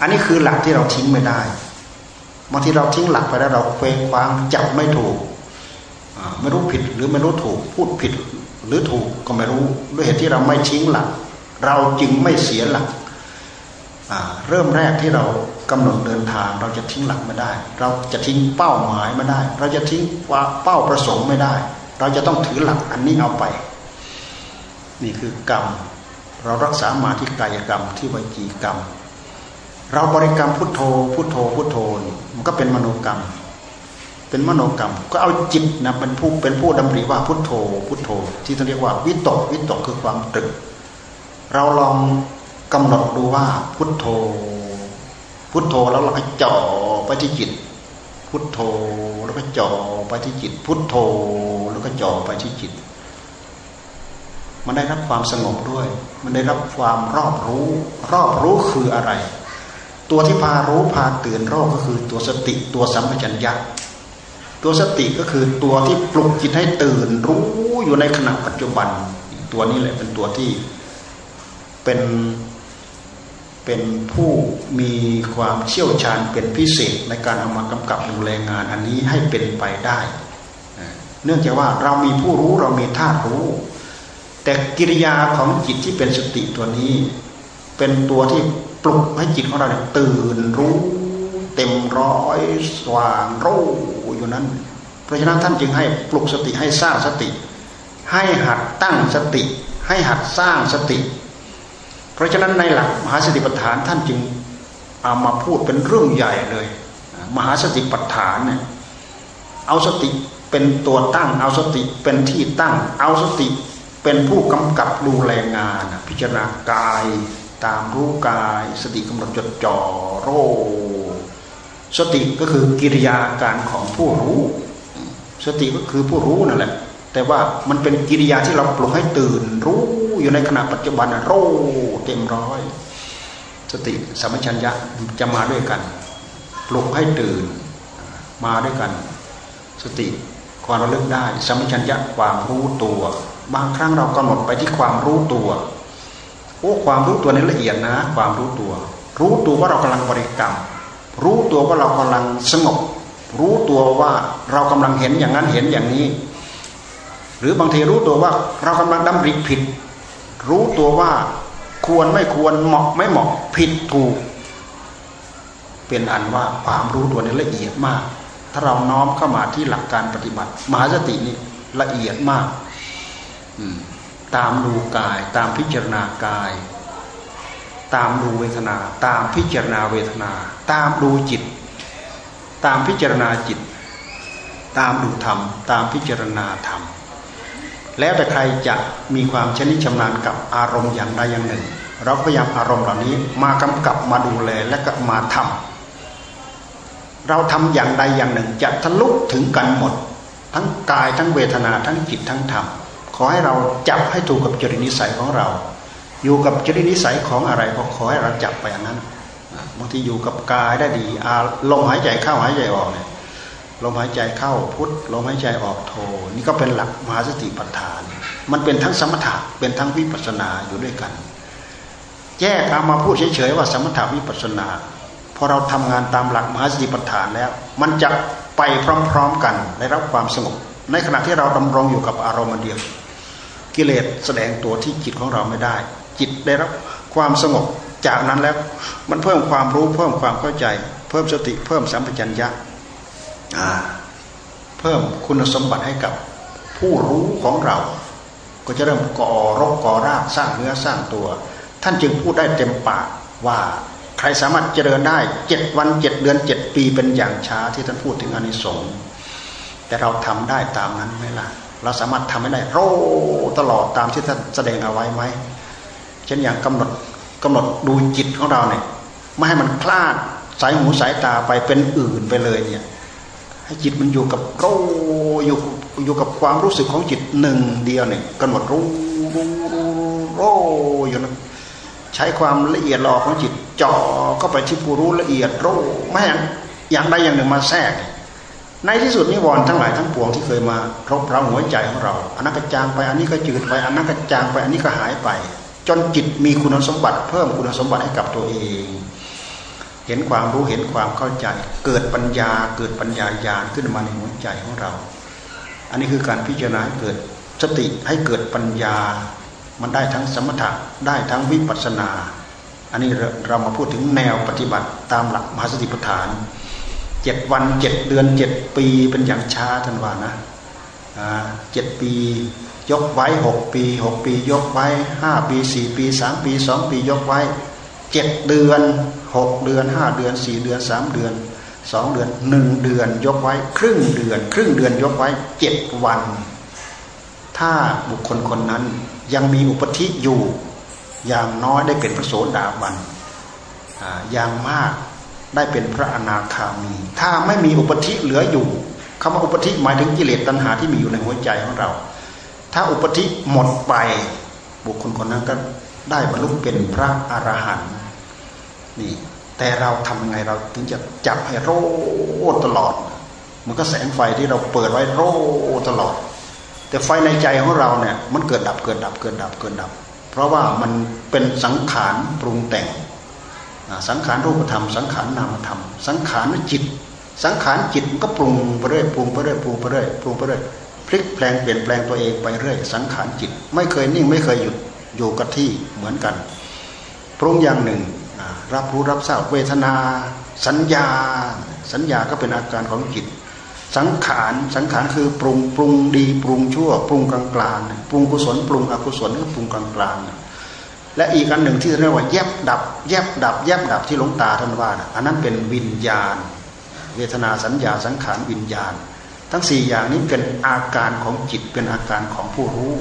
อันนี้คือหลักที่เราทิ้งไม่ได้บางทีเราทิ้งหลักไปแล้วเราเคว้งคว้างจับไม่ถูกไม่รู้ผิดหรือไม่รู้ถูก พูดผิดหรือถูกก็ไม่รู้ด้วยเหตุที่เราไม่ทิ้งหลัก เราจึงไม่เสียหลัก เริ่มแรกที่เรากำหนดเดินทาง เราจะทิ้งหลักไม่ได้ เราจะทิ้งเป้าหมายไม่ได้ เราจะทิ้งว่าเป้าประสงค์ไม่ได้ เราจะต้องถือหลักอันนี้เอาไป นี่คือกรรม เรารักษามาที่กายกรรมที่วิจีกรรม เราบริกรรมพุทโธพุทโธพุทโธมันก็เป็นมโนกรรม เป็นมโนกรรม ก็เอาจิตนะเป็นผู้เป็นผู้ดำริว่าพุทโธ พุทโธ ที่เขาเรียกว่าวิตกวิตกคือความตรึก เราลอง กำหนดดูว่าพุทโธ พุทโธแล้วเราก็จ่อไปที่จิต พุทโธแล้วก็จ่อไปที่จิต พุทโธแล้วก็จ่อไปที่จิต มันได้รับความสงบด้วย มันได้รับความรอบรู้ รอบรู้คืออะไร ตัวที่พารู้พาตื่นรอบก็คือตัวสติตัวสัมปชัญญะตัวสติก็คือตัวที่ปลุกจิตให้ตื่น รู้อยู่ในขณะปัจจุบัน ตัวนี้แหละเป็นตัวที่เป็น เป็นผู้มีความเชี่ยวชาญเป็นพิเศษในการเอามากำกับดูแลงานอันนี้ให้เป็นไปได้ เนื่องจากว่าเรามีผู้รู้เรามีธาตุรู้ แต่กิริยาของจิตที่เป็นสติตัวนี้ เป็นตัวที่ปลุกให้จิตของเราตื่นรู้เต็มร้อยสว่างรู้อยู่นั้น เพราะฉะนั้นท่านจึงให้ปลุกสติให้สร้างสติ ให้หัดตั้งสติ ให้หัดสร้างสติ เพราะฉะนั้นในหลักมหาสติปัฏฐานท่านจึงเอามาพูดเป็นเรื่องใหญ่เลย มหาสติปัฏฐานเนี่ยเอาสติเป็นตัวตั้ง เอาสติเป็นที่ตั้ง เอาสติเป็นผู้กำกับดูแลงาน พิจารณากายตามรู้กาย สติกำหนดจดจ่อโรสติก็คือกิริยาการของผู้รู้ สติก็คือผู้รู้นั่นแหละ แต่ว่ามันเป็นกิริยาที่เราปลุกให้ตื่นรู้ อยู่ในขณะปัจจุบันโรเต็มร้อย สติสัมปชัญญะจะมาด้วยกันปลุกให้ตื่นมาด้วยกัน สติความระลึกได้สัมปชัญญะความรู้ตัว บางครั้งเรากำหนดไปที่ความรู้ตัวโอ้ความรู้ตัวนี้ละเอียดนะ ความรู้ตัว รู้ตัวว่าเรากำลังบริกรรม รู้ตัวว่าเรากำลังสงบ รู้ตัวว่าเรากำลังเห็นอย่างนั้นเห็นอย่างนี้ หรือบางทีรู้ตัวว่าเรากำลังดำริผิด รู้ตัวว่าควรไม่ควรเหมาะไม่เหมาะผิดถูก เป็นอันว่าความรู้ตัวนี้ละเอียดมาก ถ้าเราน้อมเข้ามาที่หลักการปฏิบัติ มหาสตินี่ละเอียดมากตามดูกาย ตามพิจารณากาย ตามดูเวทนา ตามพิจารณาเวทนา ตามดูจิต ตามพิจารณาจิต ตามดูธรรม ตามพิจารณาธรรม แล้วแต่ใครจะมีความชนิดชำนาญกับอารมณ์อย่างใดอย่างหนึ่ง เราพยายามอารมณ์เหล่านี้มากำกับมาดูแลและก็มาทำเราทำอย่างใดอย่างหนึ่งจะทะลุถึงกันหมด ทั้งกายทั้งเวทนาทั้งจิตทั้งธรรมขอให้เราจับให้ถูกกับจริตนิสัยของเรา อยู่กับจริตนิสัยของอะไรก็ขอให้เราจับไปอันนั้นบางทีอยู่กับกายได้ดีอาลมหายใจเข้าหายใจออกเนี่ย ลมหายใจเข้าพุทลมหายใจออกโทนี่ก็เป็นหลักมหาสติปัฏฐาน มันเป็นทั้งสมถะเป็นทั้งวิปัสนาอยู่ด้วยกัน แยกเอามาพูดเฉยๆว่าสมถะวิปัสนาพอเราทำงานตามหลักมหาสติปัฏฐานแล้ว มันจะไปพร้อมๆกันได้รับความสงบ ในขณะที่เราดำรงอยู่กับอารมณ์เดียว กิเลสแสดงตัวที่จิตของเราไม่ได้ จิตได้รับความสงบจากนั้นแล้วมันเพิ่มความรู้เพิ่มความเข้าใจ เพิ่มสติเพิ่มสัมปชัญญะ เพิ่มคุณสมบัติให้กับผู้รู้ของเรา ก็จะเริ่มก่อรกก่อรากสร้างเนื้อสร้างตัว ท่านจึงพูดได้เต็มปากว่าใครสามารถเจริญได้เจ็ดวันเจ็ดเดือนเจ็ดปีเป็นอย่างช้าที่ท่านพูดถึงอนิสงส์แต่เราทำได้ตามนั้นไหมล่ะ เราสามารถทำให้ได้โรตลอดตามที่ท่านแสดงเอาไว้ไหมเช่นอย่างกำหนดกำหนดดูจิตของเราเนี่ยไม่ให้มันคลาดสายหูสายตาไปเป็นอื่นไปเลยเนี่ย ให้จิตมันอยู่กับโรอยู่อยู่กับความรู้สึกของจิตหนึ่งเดียวเนี่ยกำหนดรู้รู้รู้อยู่นั้นใช้ความละเอียดหลอของจิตจ่อก็ไปที่ผู้รู้ละเอียดรู้ไม่อย่างใดอย่างหนึ่งมาแทรก ในที่สุดนิวรณ์ทั้งหลายทั้งปวงที่เคยมารบเราหัวใจของเราอันนั้นก็จางไป อันนี้ก็จืดไปอันนั้นก็จางไปอันนี้ก็หายไป จนจิตมีคุณสมบัติ เพิ่มคุณสมบัติให้กับตัวเอง เห็นความรู้เห็นความเข้าใจ เกิดปัญญาเกิดปัญญาญาณขึ้นมาในหัวใจของเรา อันนี้คือการพิจารณาเกิดสติให้เกิดปัญญา มันได้ทั้งสมถะได้ทั้งวิปัสนา อันนี้เรามาพูดถึงแนวปฏิบัติตามหลักมหาสติปัฏฐานเจ็ดวันเจ็ดเดือนเจ็ดปีเป็นอย่างช้าท่านว่านะเจ็ดปียกไว้หกปีหกปี ยกไว้ห้าปีสี่ปีสามปีสองปียกไว้เจ็ดเดือน หกเดือนห้าเดือนสี่เดือนสามเดือนสองเดือนหนึ่งเดือนยกไว้ ครึ่งเดือน ครึ่งเดือนยกไว้เจ็ดวัน ถ้าบุคคลคนนั้นยังมีอุปธิอยู่ อย่างน้อยได้เป็นพระโสดาบันอย่างมากได้เป็นพระอนาคามี ถ้าไม่มีอุปธิเหลืออยู่คำว่าอุปธิหมายถึงกิเลสตัณหาที่มีอยู่ในหัวใจของเรา ถ้าอุปธิหมดไป บุคคลคนนั้นก็ได้บรรลุเป็นพระอรหันต์ นี่แต่เราทำยังไงเราถึงจะจับให้โรตลอด มันก็แสงไฟที่เราเปิดไว้โรตลอด แต่ไฟในใจของเราเนี่ยมันเกิดดับเกิดดับเกิดดับเกิดดับ เพราะว่ามันเป็นสังขารปรุงแต่งสังขารรูปธรรมสังขารนามธรรม สังขารจิต สังขารจิตมันก็ปรุงไปเรื่อยปรุงไปเรื่อยปรุงไปเรื่อยปรุงไปเรื่อยพลิกแปลงเปลี่ยนแปลงตัวเองไปเรื่อยสังขารจิต ไม่เคยนิ่งไม่เคยหยุดอยู่กับที่เหมือนกัน ปรุงอย่างหนึ่ง รับรู้รับทราบเวทนา สัญญา สัญญาก็เป็นอาการของจิต สังขารสังขารคือปรุงปรุงดีปรุงชั่ว ปรุงกลางกลางปรุงกุศลปรุงอกุศลก็ปรุงกลางกลางและอีกอันหนึ่งที่เรียกว่าแยบดับ แยบดับ แยบดับที่หลวงตาท่านว่าอันนั้นเป็นวิญญาณ เวทนาสัญญาสังขารวิญญาณ ทั้งสี่อย่างนี้เป็นอาการของจิตเป็นอาการของผู้รู้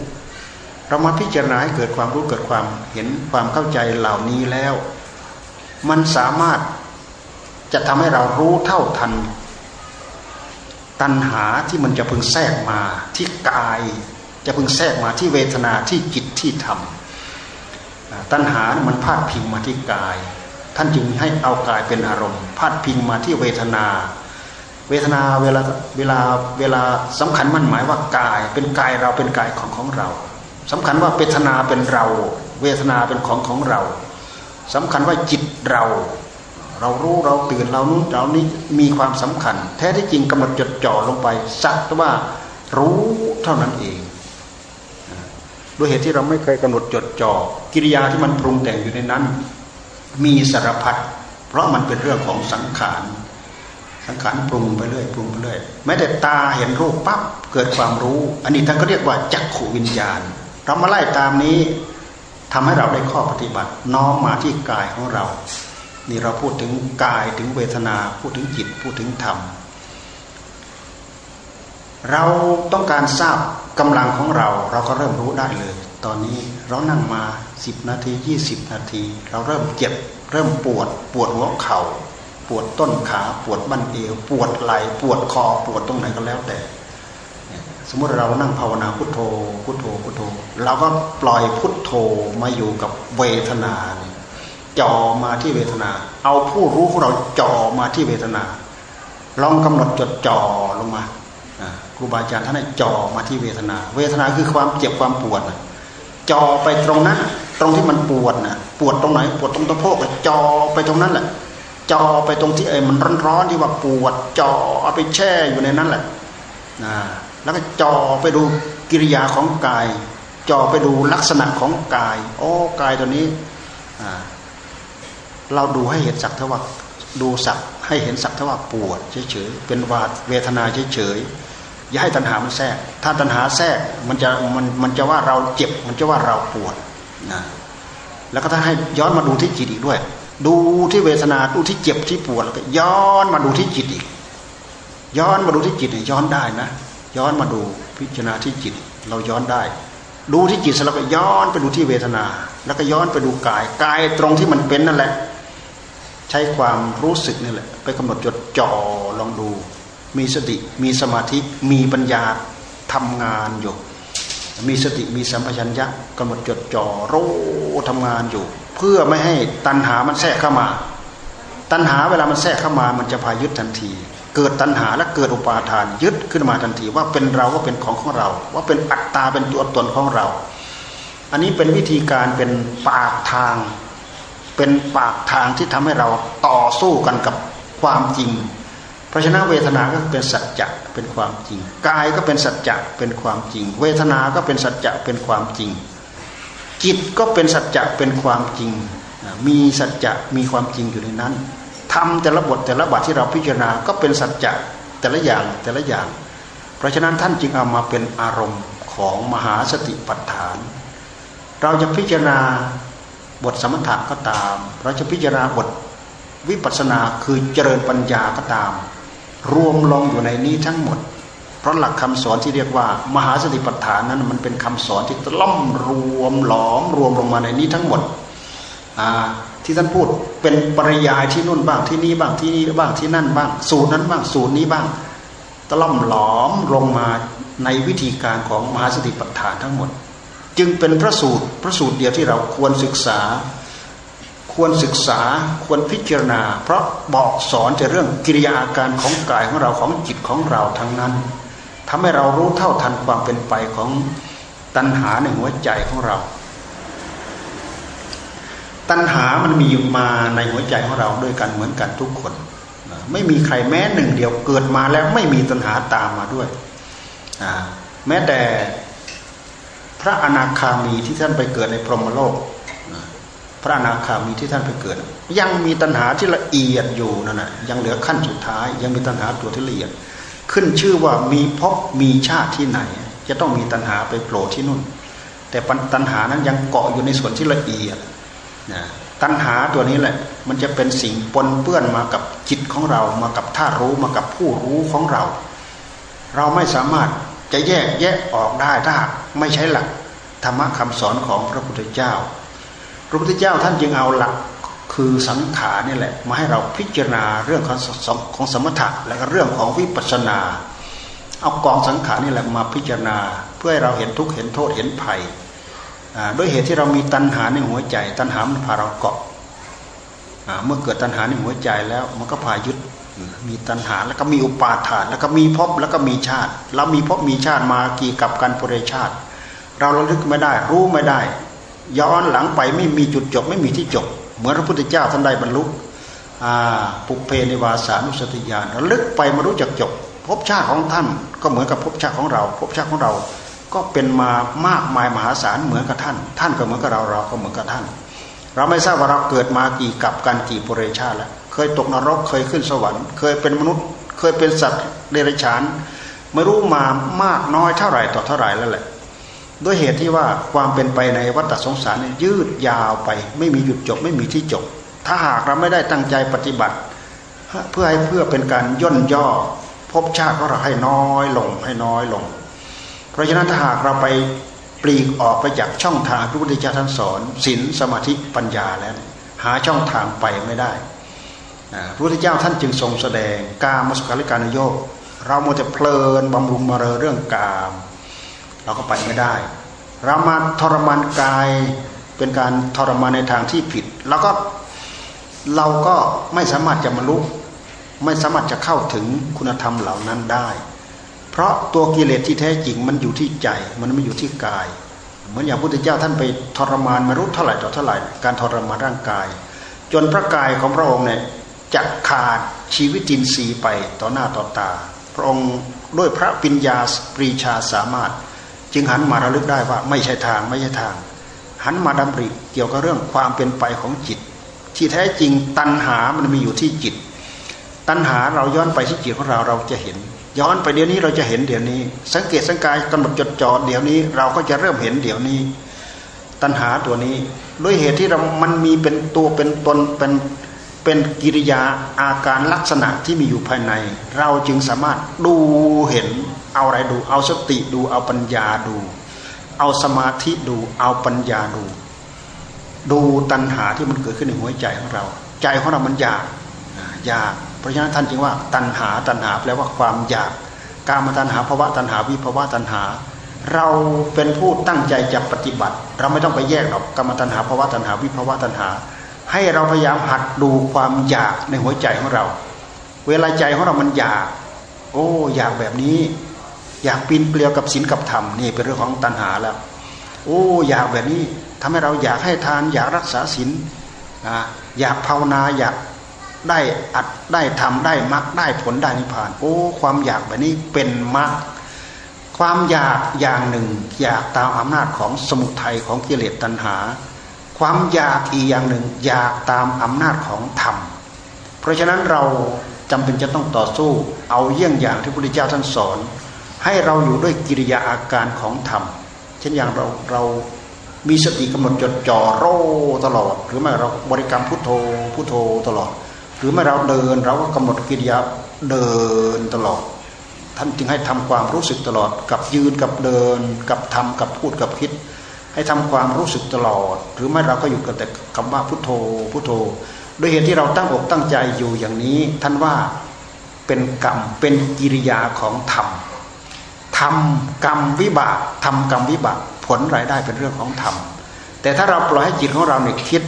เรามาพิจารณาให้เกิดความรู้เกิดความเห็นความเข้าใจเหล่านี้แล้ว มันสามารถจะทำให้เรารู้เท่าทัน ตัณหาที่มันจะพึงแทรกมาที่กาย จะพึงแทรกมาที่เวทนาที่จิตที่ธรรมตัณหามันพาดพิงมาที่กาย ท่านจึงให้เอากายเป็นอารมณ์ พาดพิงมาที่เวทนา เวทนาเวลาเวลาเวลาสำคัญมั่นหมายว่ากาย เป็นกายเราเป็นกายของของเราสำคัญว่าเวทนาเป็นเรา เวทนาเป็นของของเรา สำคัญว่าจิตเรา เรารู้เราตื่นเรานู้นเรานี้มีความสำคัญ แท้ที่จริงกำหนดจดจ่อลงไปสักว่ารู้เท่านั้นเองด้วยเหตุที่เราไม่เคยกำหนดจดจ่อกิริยาที่มันปรุงแต่งอยู่ในนั้น มีสารพัดเพราะมันเป็นเรื่องของสังขารสังขารปรุงไปเรื่อยปรุงไปเรื่อยแม้แต่ตาเห็นรูปปั๊บเกิดความรู้ อันนี้ท่านก็เรียกว่าจักขูวิญญาณเรามาไล่ตามนี้ ทำให้เราได้ข้อปฏิบัติน้อมมาที่กายของเรา นี่เราพูดถึงกายถึงเวทนาพูดถึงจิตพูดถึงธรรม เราต้องการทราบกำลังของเรา เราก็เริ่มรู้ได้เลย ตอนนี้เรานั่งมาสิบนาทียี่สิบนาที เราเริ่มเจ็บเริ่มปวด ปวดหัวเข่า ปวดต้นขา ปวดบั้นเอว ปวดไหล่ปวดคอปวดตรงไหนก็แล้วแต่ สมมติเรานั่งภาวนาพุทโธ พุทโธ พุทโธ เราก็ปล่อยพุทโธมาอยู่กับเวทนาจ่อมาที่เวทนา เอาผู้รู้ของเราจ่อมาที่เวทนา ลองกำหนดจดจ่อลงมาครูบาอาจารย์ท่านให้จ่อมาที่เวทนา เวทนาคือความเจ็บความปวดจ่อไปตรงนั้น ตรงที่มันปวดนะปวดตรงไหน ปวดตรงตะโพกจ่อไปตรงนั้นแหละจ่อไปตรงที่ไอ้มันร้อนๆที่ว่าปวดจ่อเอาไปแช่อยู่ในนั้นแหละนะ แล้วก็จ่อไปดูกิริยาของกายจ่อไปดูลักษณะของกายโอ้กายตัวนี้เราดูให้เห็นสักเทว่าดูสักให้เห็นสักเทว่าปวดเฉยๆเป็นวาดเวทนาเฉยๆอย่าให้ตัณหามันแทรก ถ้าตัณหาแทรกมันจะมันมันจะว่าเราเจ็บ มันจะว่าเราปวดนะแล้วก็ถ้าให้ย้อนมาดูที่จิตอีกด้วย ดูที่เวทนาดูที่เจ็บที่ปวดแล้วก็ย้อนมาดูที่จิตอีก ย้อนมาดูที่จิตย้อนได้นะ ย้อนมาดูพิจารณาที่จิต เราย้อนได้ ดูที่จิตแล้วก็ย้อนไปดูที่เวทนา แล้วก็ย้อนไปดูกายกายตรงที่มันเป็นนั่นแหละ ใช้ความรู้สึกนี่แหละ ไปกำหนดจดจ่อลองดู มีสติมีสมาธิมีปัญญาทำงานอยู่มีสติมีสัมปชัญญะกำหนดจดจ่อรู้ทำงานอยู่ เพื่อไม่ให้ตัณหามันแทรกเข้ามา ตัณหาเวลามันแทรกเข้ามามันจะพายึดทันที เกิดตัณหาและเกิดอุปาทานยึดขึ้นมาทันทีว่าเป็นเราว่าเป็นของของเรา ว่าเป็นอัตตาเป็นตัวตนของเรา อันนี้เป็นวิธีการเป็นปากทาง เป็นปากทางที่ทำให้เราต่อสู้กันกับความจริงเพราะฉะนั้นเวทนาก็เป็นสัจจะเป็นความจริงกายก็เป็นสัจจะเป็นความจริง เวทนาก็เป็นสัจจะเป็นความจริง จิตก็เป็นสัจจะเป็นความจริง มีสัจจะมีความจริงอยู่ในนั้น ทำแต่ละบทแต่ละบทที่เราพิจารณาก็เป็นสัจจะแต่ละอย่างแต่ละอย่าง เพราะฉะนั้นท่านจึงเอามาเป็นอารมณ์ของมหาสติปัฏฐาน เราจะพิจารณาบทสมถะก็ตาม เราจะพิจารณาบทวิปัสสนาคือเจริญปัญญาก็ตาม รวมลงอยู่ในนี้ทั้งหมด เพราะหลักคำสอนที่เรียกว่า มหาสติปัฏฐานนั้นมันเป็นคำสอนที่ล่อมรวมหลอมรวมลงมาในนี้ทั้งหมด ที่ท่านพูดเป็นปริยายที่นู่นบ้างที่นี่บ้างที่นี่บ้างที่นั่นบ้าง สูตรนั้นบ้างสูตรนี้บ้างตล่อมหลอมลงมาในวิธีการของมหาสติปัฏฐานทั้งหมด จึงเป็นพระสูตรพระสูตรเดียวที่เราควรศึกษา ควรศึกษาควรพิจารณา เพราะบอกสอนแต่เรื่องกิริยาอาการของกายของเราของจิตของเราทั้งนั้นทำให้เรารู้เท่าทันความเป็นไปของตัณหาในหัวใจของเรา ตัณหามันมีมาในหัวใจของเราด้วยกันเหมือนกันทุกคน ไม่มีใครแม้หนึ่งเดียวเกิดมาแล้วไม่มีตัณหาตามมาด้วย แม้แต่พระอนาคามีที่ท่านไปเกิดในพรหมโลก พระอนาคามีที่ท่านไปเกิด ยังมีตัณหาที่ละเอียดอยู่นั่นนะยังเหลือขั้นสุดท้าย ยังมีตัณหาตัวที่ละเอียด ขึ้นชื่อว่ามีพบมีชาติที่ไหน จะต้องมีตัณหาไปโผล่ที่นู่น แต่ตัณหานั้นยังเกาะอยู่ในส่วนที่ละเอียด ตัณหาตัวนี้แหละ มันจะเป็นสิ่งปนเปื้อนมากับจิตของเรา มากับท่ารู้มากับผู้รู้ของเรา เราไม่สามารถจะแยกแยะออกได้ถ้าไม่ใช้หลักธรรมะคำสอนของพระพุทธเจ้า พระพุทธเจ้าท่านจึงเอาหลักคือสังขารนี่แหละ มาให้เราพิจารณาเรื่องของของสมถะและก็เรื่องของวิปัสสนา เอากองสังขารนี่แหละมาพิจารณา เพื่อให้เราเห็นทุกข์เห็นโทษเห็นภัย ด้วยเหตุที่เรามีตัณหาในหัวใจ ตัณหามันพาเราเกาะเมื่อเกิดตัณหาในหัวใจแล้วมันก็พายึดมีตัณหาแล้วก็มีอุปาทาน แล้วก็มีภพแล้วก็มีชาติ เรามีภพมีชาติมากี่กับกันปุเรชาติ เราระลึกไม่ได้ รู้ไม่ได้ ย้อนหลังไปไม่มีจุดจบ ไม่มีที่จบ เหมือนพระพุทธเจ้าท่านได้บรรลุปุเพนิวาสานุสติญาณระลึกไปมารู้จักจบภพชาติของท่าน ก็เหมือนกับภพชาติของเราภพชาติของเรา ก็เป็นมามากมายมหาศาลเหมือนกับท่าน ท่านก็เหมือนกับเราเราก็เหมือนกับท่าน เราไม่ทราบว่าเราเกิดมากี่กับกันกี่ปุเรชาติแล้วเคยตกนรกเคยขึ้นสวรรค์ เคยเป็นมนุษย์ เคยเป็นสัตว์เดรัจฉานไม่รู้มามากน้อยเท่าไหร่ต่อเท่าไหร่แล้วแหละ ด้วยเหตุที่ว่าความเป็นไปในวัฏสงสารยืดยาวไป ไม่มีหยุดจบไม่มีที่จบ ถ้าหากเราไม่ได้ตั้งใจปฏิบัติ เพื่อให้เพื่อเป็นการย่นย่อภพชาติของเราให้น้อยลงให้น้อยลง เพราะฉะนั้นถ้าหากเราไปปลีกออกไปจากช่องทางพระพุทธเจ้าท่านสอนศีลสมาธิปัญญาแล้ว หาช่องทางไปไม่ได้พระพุทธเจ้าท่านจึงทรงแสดงกามสุขาริการโยกเราโมจะเพลินบำรุงมาเรอเรื่องกาม เราก็ไปไม่ได้ เรามาทรมานกายเป็นการทรมานในทางที่ผิด แล้วก็เราก็ไม่สามารถจะบรรลุไม่สามารถจะเข้าถึงคุณธรรมเหล่านั้นได้ เพราะตัวกิเลสที่แท้จริงมันอยู่ที่ใจ มันไม่อยู่ที่กาย เหมือนอย่างพุทธเจ้าท่านไปทรมานมารู้เท่าไหร่ต่อเท่าไหร่ การทรมานร่างกาย จนพระกายของพระองค์เนี่ยจะขาดชีวิตจินสีไปต่อหน้าต่อตา พระองค์ด้วยพระปัญญาปรีชาสามารถ จึงหันมาระลึกได้ว่าไม่ใช่ทางไม่ใช่ทาง หันมาดำริเกี่ยวกับเรื่องความเป็นไปของจิต ที่แท้จริงตัณหามันมีอยู่ที่จิต ตัณหาเราย้อนไปที่จิตของเราเราจะเห็น ย้อนไปเดี๋ยวนี้เราจะเห็นเดี๋ยวนี้ สังเกตสังกายกำหนดจดจ่อเดี๋ยวนี้ เราก็จะเริ่มเห็นเดี๋ยวนี้ ตัณหาตัวนี้ ด้วยเหตุที่เรามันมีเป็นตัวเป็นตนเป็นเป็นกิริยาอาการลักษณะที่มีอยู่ภายใน เราจึงสามารถดูเห็นเอาอะไรดู เอาสติดูเอาปัญญาดู เอาสมาธิดูเอาปัญญาดู ดูตัณหาที่มันเกิดขึ้นในหัวใจของเรา ใจของเรามันอยากอยาก เพราะฉะนั้นท่านจึงว่าตัณหาตัณหาแปลว่าความอยาก การมาตัณหาภาวะตัณหาวิภาวะตัณหา เราเป็นผู้ตั้งใจจะปฏิบัติ เราไม่ต้องไปแยกหรอกกรรมตัณหาภาวะตัณหาวิภาวะตัณหา ให้เราพยายามหัดดูความอยากในหัวใจของเรา เวลาใจของเรามันอยาก โอ้อยากแบบนี้ อยากปีนเปลี่ยวกับศีลกับธรรมนี่เป็นเรื่องของตัณหาแล้ว โอ้อยากแบบนี้ทำให้เราอยากให้ทานอยากรักษาศีลอยากภาวนาอยาก ได้อัดได้ทำได้มรรคได้ผลได้นิพพาน โอ้ ความอยากแบบนี้เป็นมรรคความอยากอย่างหนึ่ง อยากตามอำนาจของสมุทัยของกิเลสตัณหา ความอยากอีกอย่างหนึ่ง อยากตามอำนาจของธรรม เพราะฉะนั้นเราจำเป็นจะต้องต่อสู้ เอาเยี่ยงอย่างที่พระพุทธเจ้าท่านสอน ให้เราอยู่ด้วยกิริยาอาการของธรรม เช่นอย่างเราเรามีสติกำหนดจดจ่อโรตลอด หรือไม่เราบริกรรมพุทโธพุทโธตลอด รือไม่เราเดินเราก็กำหนดกิริยาเดินตลอด ท่านจึงให้ทำความรู้สึกตลอด กับยืนกับเดิน กับทำกับพูดกับคิด ให้ทำความรู้สึกตลอด หรือไม่เราก็อยู่กับแต่คำว่าพุทโธพุทโธโดยเหตุที่เราตั้งอกตั้งใจอยู่อย่างนี้ ท่านว่าเป็นกรรมเป็นกิริยาของธรรมทำกรรมวิบากทำกรรมวิบากผลรายได้เป็นเรื่องของธรรมแต่ถ้าเราปล่อยให้จิตของเราเนี่ยคิด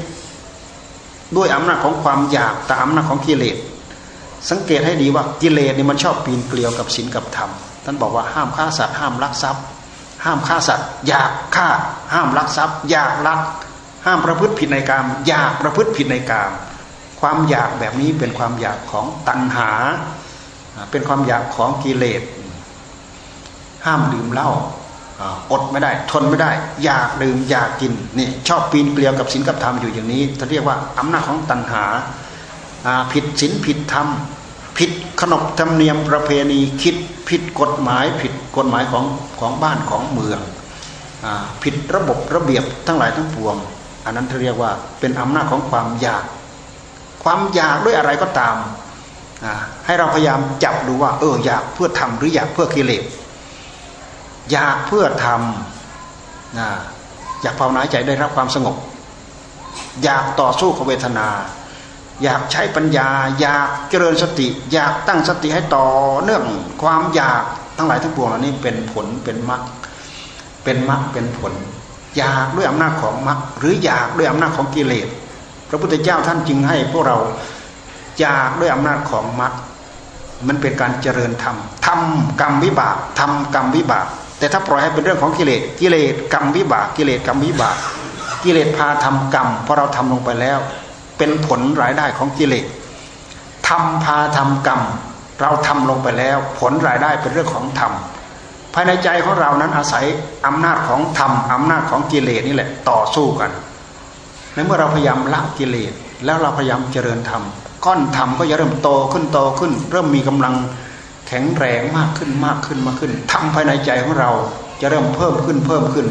ด้วยอำนาจของความอยากตามอำนาจของกิเลส สังเกตให้ดีว่ากิเลสเนี่ยมันชอบปีนเกลียวกับศีลกับธรรม ท่านบอกว่าห้ามฆ่าสัตว์ห้ามลักทรัพย์ ห้ามฆ่าสัตว์ อยากฆ่า ห้ามลักทรัพย์ อยากลัก ห้ามประพฤติผิดในกรรม อยากประพฤติผิดในกรรม ความอยากแบบนี้เป็นความอยากของตัณหา เป็นความอยากของกิเลส ห้ามดื่มเหล้า อดไม่ได้ ทนไม่ได้ อยากดื่มอยากกินนี่ชอบปีนเกลียวกับศีลกับธรรมอยู่อย่างนี้เขาเรียกว่าอำนาจของตัณหาผิดศีลผิดธรรมผิดขนบธรรมเนียมประเพณีคิดผิดกฎหมายผิดกฎหมายของของบ้านของเมืองอผิดระบบระเบียบทั้งหลายทั้งปวง อันนั้นเรียกว่าเป็นอำนาจของความอยาก ความอยากด้วยอะไรก็ตามให้เราพยายามจับดูว่าเอออยากเพื่อทำหรืออยากเพื่อกิเลส อยากเพื่อทำอยากภาวนาใจได้รับความสงบ อยากต่อสู้กับเวทนา อยากใช้ปัญญา อยากเจริญสติ อยากตั้งสติให้ต่อเนื่องความอยากทั้งหลายทั้งปวงเหล่านี้เป็นผลเป็นมรรคเป็นมรรคเป็นผล อยากด้วยอำนาจของมรรคหรืออยากด้วยอำนาจของกิเลสพระพุทธเจ้าท่านจึงให้พวกเราอยากด้วยอำนาจของมรรคมันเป็นการเจริญธรรมทำกรรมวิบากทำกรรมวิบาก แต่ถ้าปล่อยให้เป็นเรื่องของกิเลสกิเลสกรรมวิบากกิเลสกรรมวิบากกิเลสพาทำกรรมพอเราทำลงไปแล้ว เป็นผลรายได้ของกิเลสทำพาทำกรรม เราทำลงไปแล้ว ผลรายได้เป็นเรื่องของธรรมภายในใจของเรานั้นอาศัยอำนาจของธรรมอำนาจของกิเลสนี่แหละต่อสู้กันในเมื่อเราพยายามละกิเลสแล้วเราพยายามเจริญธรรมก้อนธรรมก็จะเริ่มโตขึ้นโตขึ้น เริ่มมีกำลัง แข็งแรงมากขึ้นมากขึ้นมากขึ้นทำภายในใจของเราจะเริ่มเพิ่มขึ้นเพิ่มขึ้น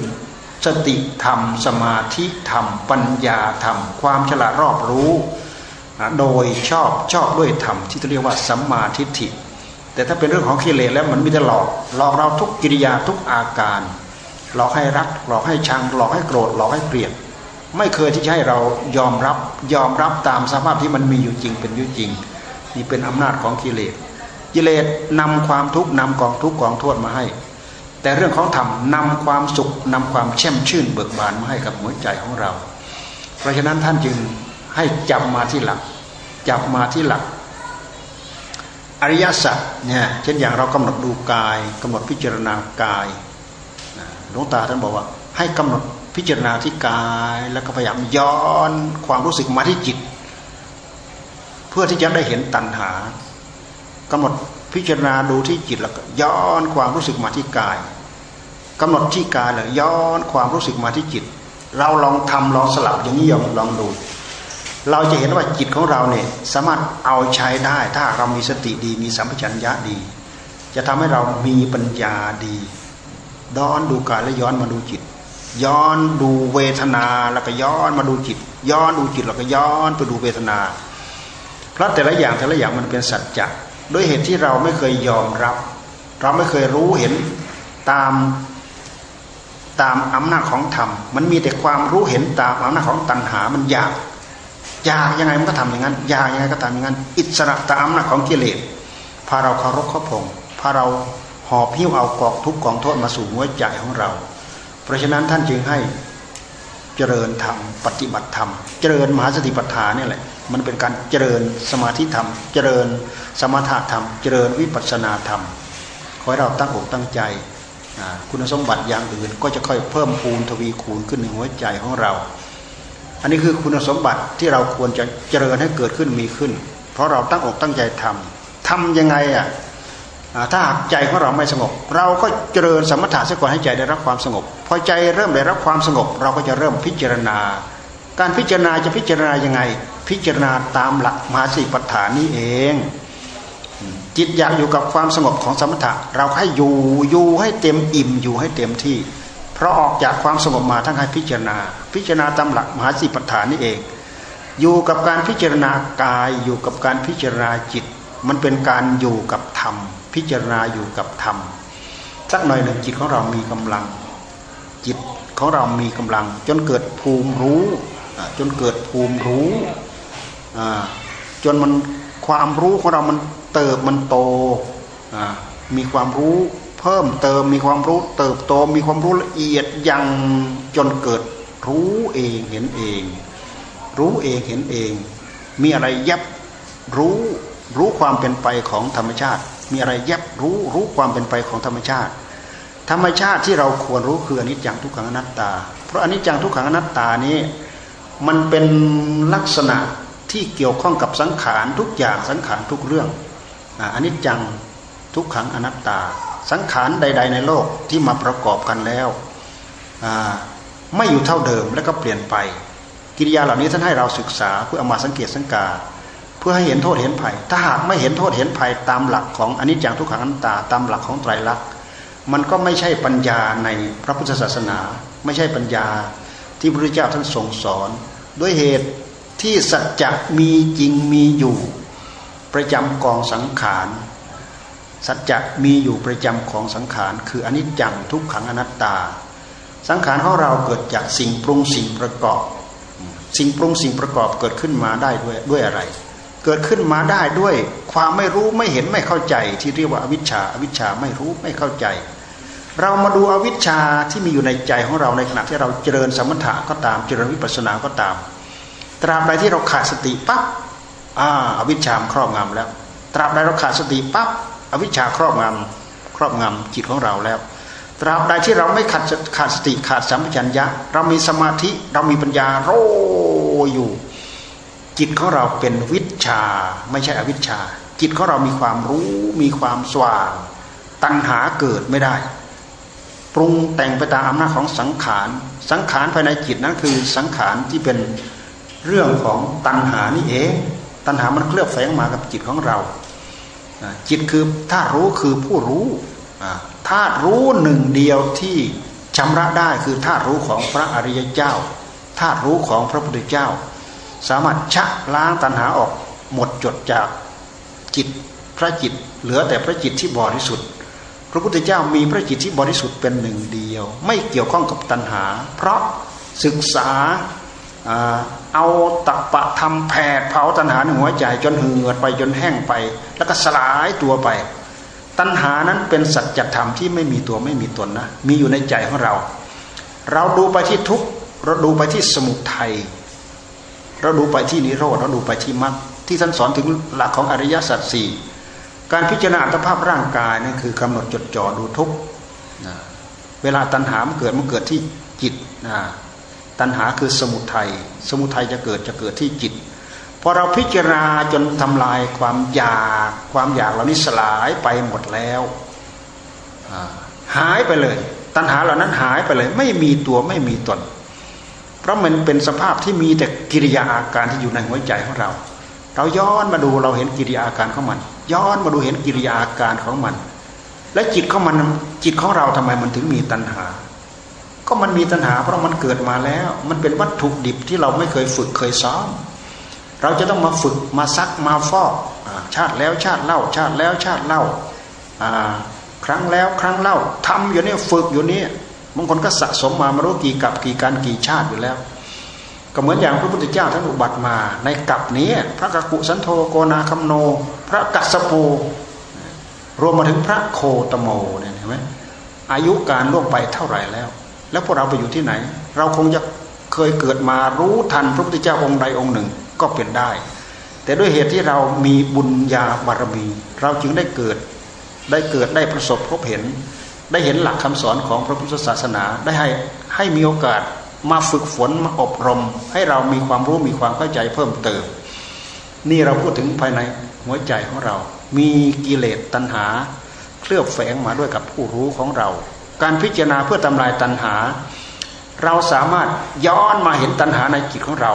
สติธรรม สมาธิธรรม ปัญญาธรรม ความฉลาดรอบรู้ โดยชอบชอบด้วยธรรมที่เรียกว่าสัมมาทิฏฐิ แต่ถ้าเป็นเรื่องของกิเลสแล้วมันมีแต่หลอกหลอกเราทุกกิริยาทุกอาการ หลอกให้รัก หลอกให้ชัง หลอกให้โกรธหลอกให้เกลียดไม่เคยที่จะให้เรายอมรับยอมรับตามสภาพที่มันมีอยู่จริงเป็นอยู่จริงนี่เป็นอำนาจของกิเลส กิเลสนำความทุกข์นำกองทุกข์กองโทษมาให้ แต่เรื่องของธรรมนำความสุขนำความแช่มชื่นเบิกบานมาให้กับหัวใจของเรา เพราะฉะนั้นท่านจึงให้จับมาที่หลัก จับมาที่หลัก อริยสัจเนี่ยเช่นอย่างเรากำหนดดูกายกำหนดพิจารณากายหลวงตาท่านบอกว่า ให้กำหนดพิจารณาที่กายแล้วก็พยายามย้อนความรู้สึกมาที่จิต เพื่อที่จะได้เห็นตัณหา กำหนดพิจารณาดูที่จิตแล้วก็ย้อนความรู้สึกมาที่กายกำหนดที่กายแล้วย้อนความรู้สึกมาที่จิต เราลองทำลองสลับอย่างนี้ลองดู เราจะเห็นว่าจิตของเราเนี่ยสามารถเอาใช้ได้ ถ้าเรามีสติดีมีสัมปชัญญะดี จะทำให้เรามีปัญญาดีย้อนดูกายและย้อนมาดูจิต ย้อนดูเวทนาแล้วก็ย้อนมาดูจิต ย้อนดูจิตแล้วก็ย้อนไปดูเวทนาเพราะแต่ละอย่างแต่ละอย่างมันเป็นสัจจะ ด้วยเหตุที่เราไม่เคยยอมรับ เราไม่เคยรู้เห็นตามตามอำนาจของธรรม มันมีแต่ความรู้เห็นตามอำนาจของตัณหา มันอยาก อยากยังไงมันก็ทำอย่างนั้น อยากยังไงก็ทำอย่างนั้น อิสระตามอำนาจของกิเลส พาเราเคารพเขาพงพาเราหอบพิ้วเอากอกทุกกองโทษมาสู่หัวใจของเรา เพราะฉะนั้นท่านจึงให้เจริญธรรมปฏิบัติธรรม เจริญมหาสติปัฏฐานนี่แหละ มันเป็นการเจริญสมาธิธรรม เจริญสมถะธรรม เจริญวิปัสสนาธรรมขอให้เราตั้งอกตั้งใจ คุณสมบัติอย่างอื่นก็จะค่อยเพิ่มพูนทวีคูณขึ้นในหัวใจของเรา อันนี้คือคุณสมบัติที่เราควรจะเจริญให้เกิดขึ้นมีขึ้น เพราะเราตั้งอกตั้งใจทำทำยังไงอะถ้าหักใจของเราไม่สงบ เราก็เจริญสมถะเสียก่อนให้ใจได้รับความสงบ พอใจเริ่มได้รับความสงบ เราก็จะเริ่มพิจารณา การพิจารณาจะพิจารณายังไง พิจารณาตามหลักมหาสีปัฏฐานนี้เอง จิตอยากอยู่กับความสงบของสมถะ เราให้อยู่อยู่ให้เต็มอิ่มอยู่ให้เต็มที่ เพราะออกจากความสงบมาทั้งให้พิจารณา พิจารณาตามหลักมหาสีปัฏฐานนี้เอง อยู่กับการพิจารณากายอยู่กับการพิจารณาจิต มันเป็นการอยู่กับธรรม พิจารณาอยู่กับธรรมสักหน่อยหนึ่งจิตของเรามีกำลัง จิตของเรามีกำลัง จนเกิดภูมิรู้จนเกิดภูมิรู้ จนมันความรู้ของเรามันเติบมันโตมีความรู้เพิ่มเติมมีความรู้เติบโตมีความรู้ละเอียดยังจนเกิดรู้เองเห็นเอง รู้เองเห็นเอง มีอะไรยับรู้รู้ความเป็นไปของธรรมชาติ มีอะไรแยบรู้รู้ความเป็นไปของธรรมชาติ ธรรมชาติที่เราควรรู้คืออนิจจังทุกขังอนัตตา เพราะอนิจจังทุกขังอนัตตานี้ มันเป็นลักษณะ ที่เกี่ยวข้องกับสังขารทุกอย่างสังขารทุกเรื่องอนิจจังทุกขังอนัตตา สังขารใด ๆ ในโลกที่มาประกอบกันแล้วไม่อยู่เท่าเดิมแล้วก็เปลี่ยนไปกิริยาเหล่านี้ท่านให้เราศึกษาเพื่อเอามาสังเกตสังกา เพื่อให้เห็นโทษเห็นภัย ถ้าหากไม่เห็นโทษเห็นภัยตามหลักของอนิจจังทุกขังอนัตตาตามหลักของไตรลักษณ์มันก็ไม่ใช่ปัญญาในพระพุทธศาสนา ไม่ใช่ปัญญาที่พระพุทธเจ้าท่านทรงสอน ด้วยเหตุ ที่สัจจะมีจริงมีอยู่ ประจำกองสังขารสัจจะมีอยู่ประจำของสังขารคืออนิจจังทุกขังอนัตตา สังขารของเราเกิดจากสิ่งปรุงสิ่งประกอบ สิ่งปรุงสิ่งประกอบเกิดขึ้นมาได้ด้วยด้วยอะไร เกิดขึ้นมาได้ด้วยความไม่รู้ไม่เห็นไม่เข้าใจ ที่เรียกว่าอวิชชาอวิชชาไม่รู้ไม่เข้าใจ เรามาดูอวิชชาที่มีอยู่ในใจของเราในขณะที่เราเจริญสมถะก็ตามเจริญวิปัสสนาก็ตาม ตราบใดที่เราขาดสติปั๊บอ่าอวิชชามครอบงำแล้ว ตราบใดเราขาดสติปั๊บอวิชชาครอบงำครอบงำจิตของเราแล้ว ตราบใดที่เราไม่ขาดขาดสติขาดสัมปชัญญะ เรามีสมาธิเรามีปัญญาโรอยู่ จิตของเราเป็นวิชาไม่ใช่อวิชชา จิตของเรามีความรู้มีความสว่าง ตัณหาเกิดไม่ได้ ปรุงแต่งไปตามอำนาจของสังขาร สังขารภายในจิตนั้นคือสังขารที่เป็น เรื่องของตัณหานี่เองตัณหามันเคลือบแฝงมากับจิตของเราจิตคือธารู้คือผู้รู้ธาตุรู้หนึ่งเดียวที่ชำระได้คือธาตุรู้ของพระอริยเจ้าธาตุรู้ของพระพุทธเจ้า สามารถชะล้างตัณหาออกหมดจดจากจิตพระจิต เหลือแต่พระจิตที่บริสุทธิ์ พระพุทธเจ้ามีพระจิตที่บริสุทธิ์เป็นหนึ่งเดียว ไม่เกี่ยวข้องกับตัณหา เพราะศึกษา เอาตักปะทำแผดเผาตัณหาในหัวใจจนเหือดไปจนแห้งไป แล้วก็สลายตัวไป ตัณหานั้นเป็นสัจธรรมที่ไม่มีตัวไม่มีตนนะ มีอยู่ในใจของเรา เราดูไปที่ทุกเราดูไปที่สมุทัยเราดูไปที่นิโรธเราดูไปที่มรรคที่ท่านสอนถึงหลักของอริยสัจสี่การพิจารณาอัตภาพร่างกายนี่คือกำหนดจดจ่อดูทุกเวลาตัณหามันเกิดมันเกิดที่จิตนะ ตัณหาคือสมุทัยสมุทัยจะเกิดจะเกิดที่จิตพอเราพิจารณาจนทำลายความอยากความอยากเหล่านี้สลายไปหมดแล้วหายไปเลย ตัณหาเหล่านั้นหายไปเลย ไม่มีตัวไม่มีตน เพราะมันเป็นสภาพที่มีแต่กิริยาอาการที่อยู่ในหัวใจของเรา เราย้อนมาดูเราเห็นกิริยาอาการของมัน ย้อนมาดูเห็นกิริยาอาการของมัน และจิตของมันจิตของเราทำไมมันถึงมีตัณหา ก็มันมีตัณหาเพราะมันเกิดมาแล้ว มันเป็นวัตถุดิบที่เราไม่เคยฝึกเคยซ้อม เราจะต้องมาฝึกมาซักมาฟอกชาติแล้วชาติเล่า ชาติแล้วชาติเล่าครั้งแล้วครั้งเล่าทำอยู่นี่ฝึกอยู่นี่บางคนก็สะสมมาไม่รู้กี่กับกี่การกี่ชาติอยู่แล้ว ก็เหมือนอย่างพระพุทธเจ้าท่านอุบัติมา ในกับนี้ พระกกุสันโธโกนาคัมโน พระกัสปูรวมมาถึงพระโคตโมเนี่ยเห็นไหมอายุการล่วงไปเท่าไหร่แล้ว แล้วพวกเราไปอยู่ที่ไหน เราคงจะเคยเกิดมารู้ทันพระพุทธเจ้าองค์ใดองค์หนึ่งก็เป็นได้ แต่ด้วยเหตุที่เรามีบุญญาบารมี เราจึงได้เกิดได้เกิดได้ประสบพบเห็น ได้เห็นหลักคำสอนของพระพุทธศาสนา ได้ให้ให้มีโอกาสมาฝึกฝนมาอบรม ให้เรามีความรู้มีความเข้าใจเพิ่มเติม นี่เราพูดถึงภายในหัวใจของเรา มีกิเลสตัณหา เคลือบแฝงมาด้วยกับผู้รู้ของเรา การพิจารณาเพื่อทำลายตัณหา เราสามารถย้อนมาเห็นตัณหาในจิตของเรา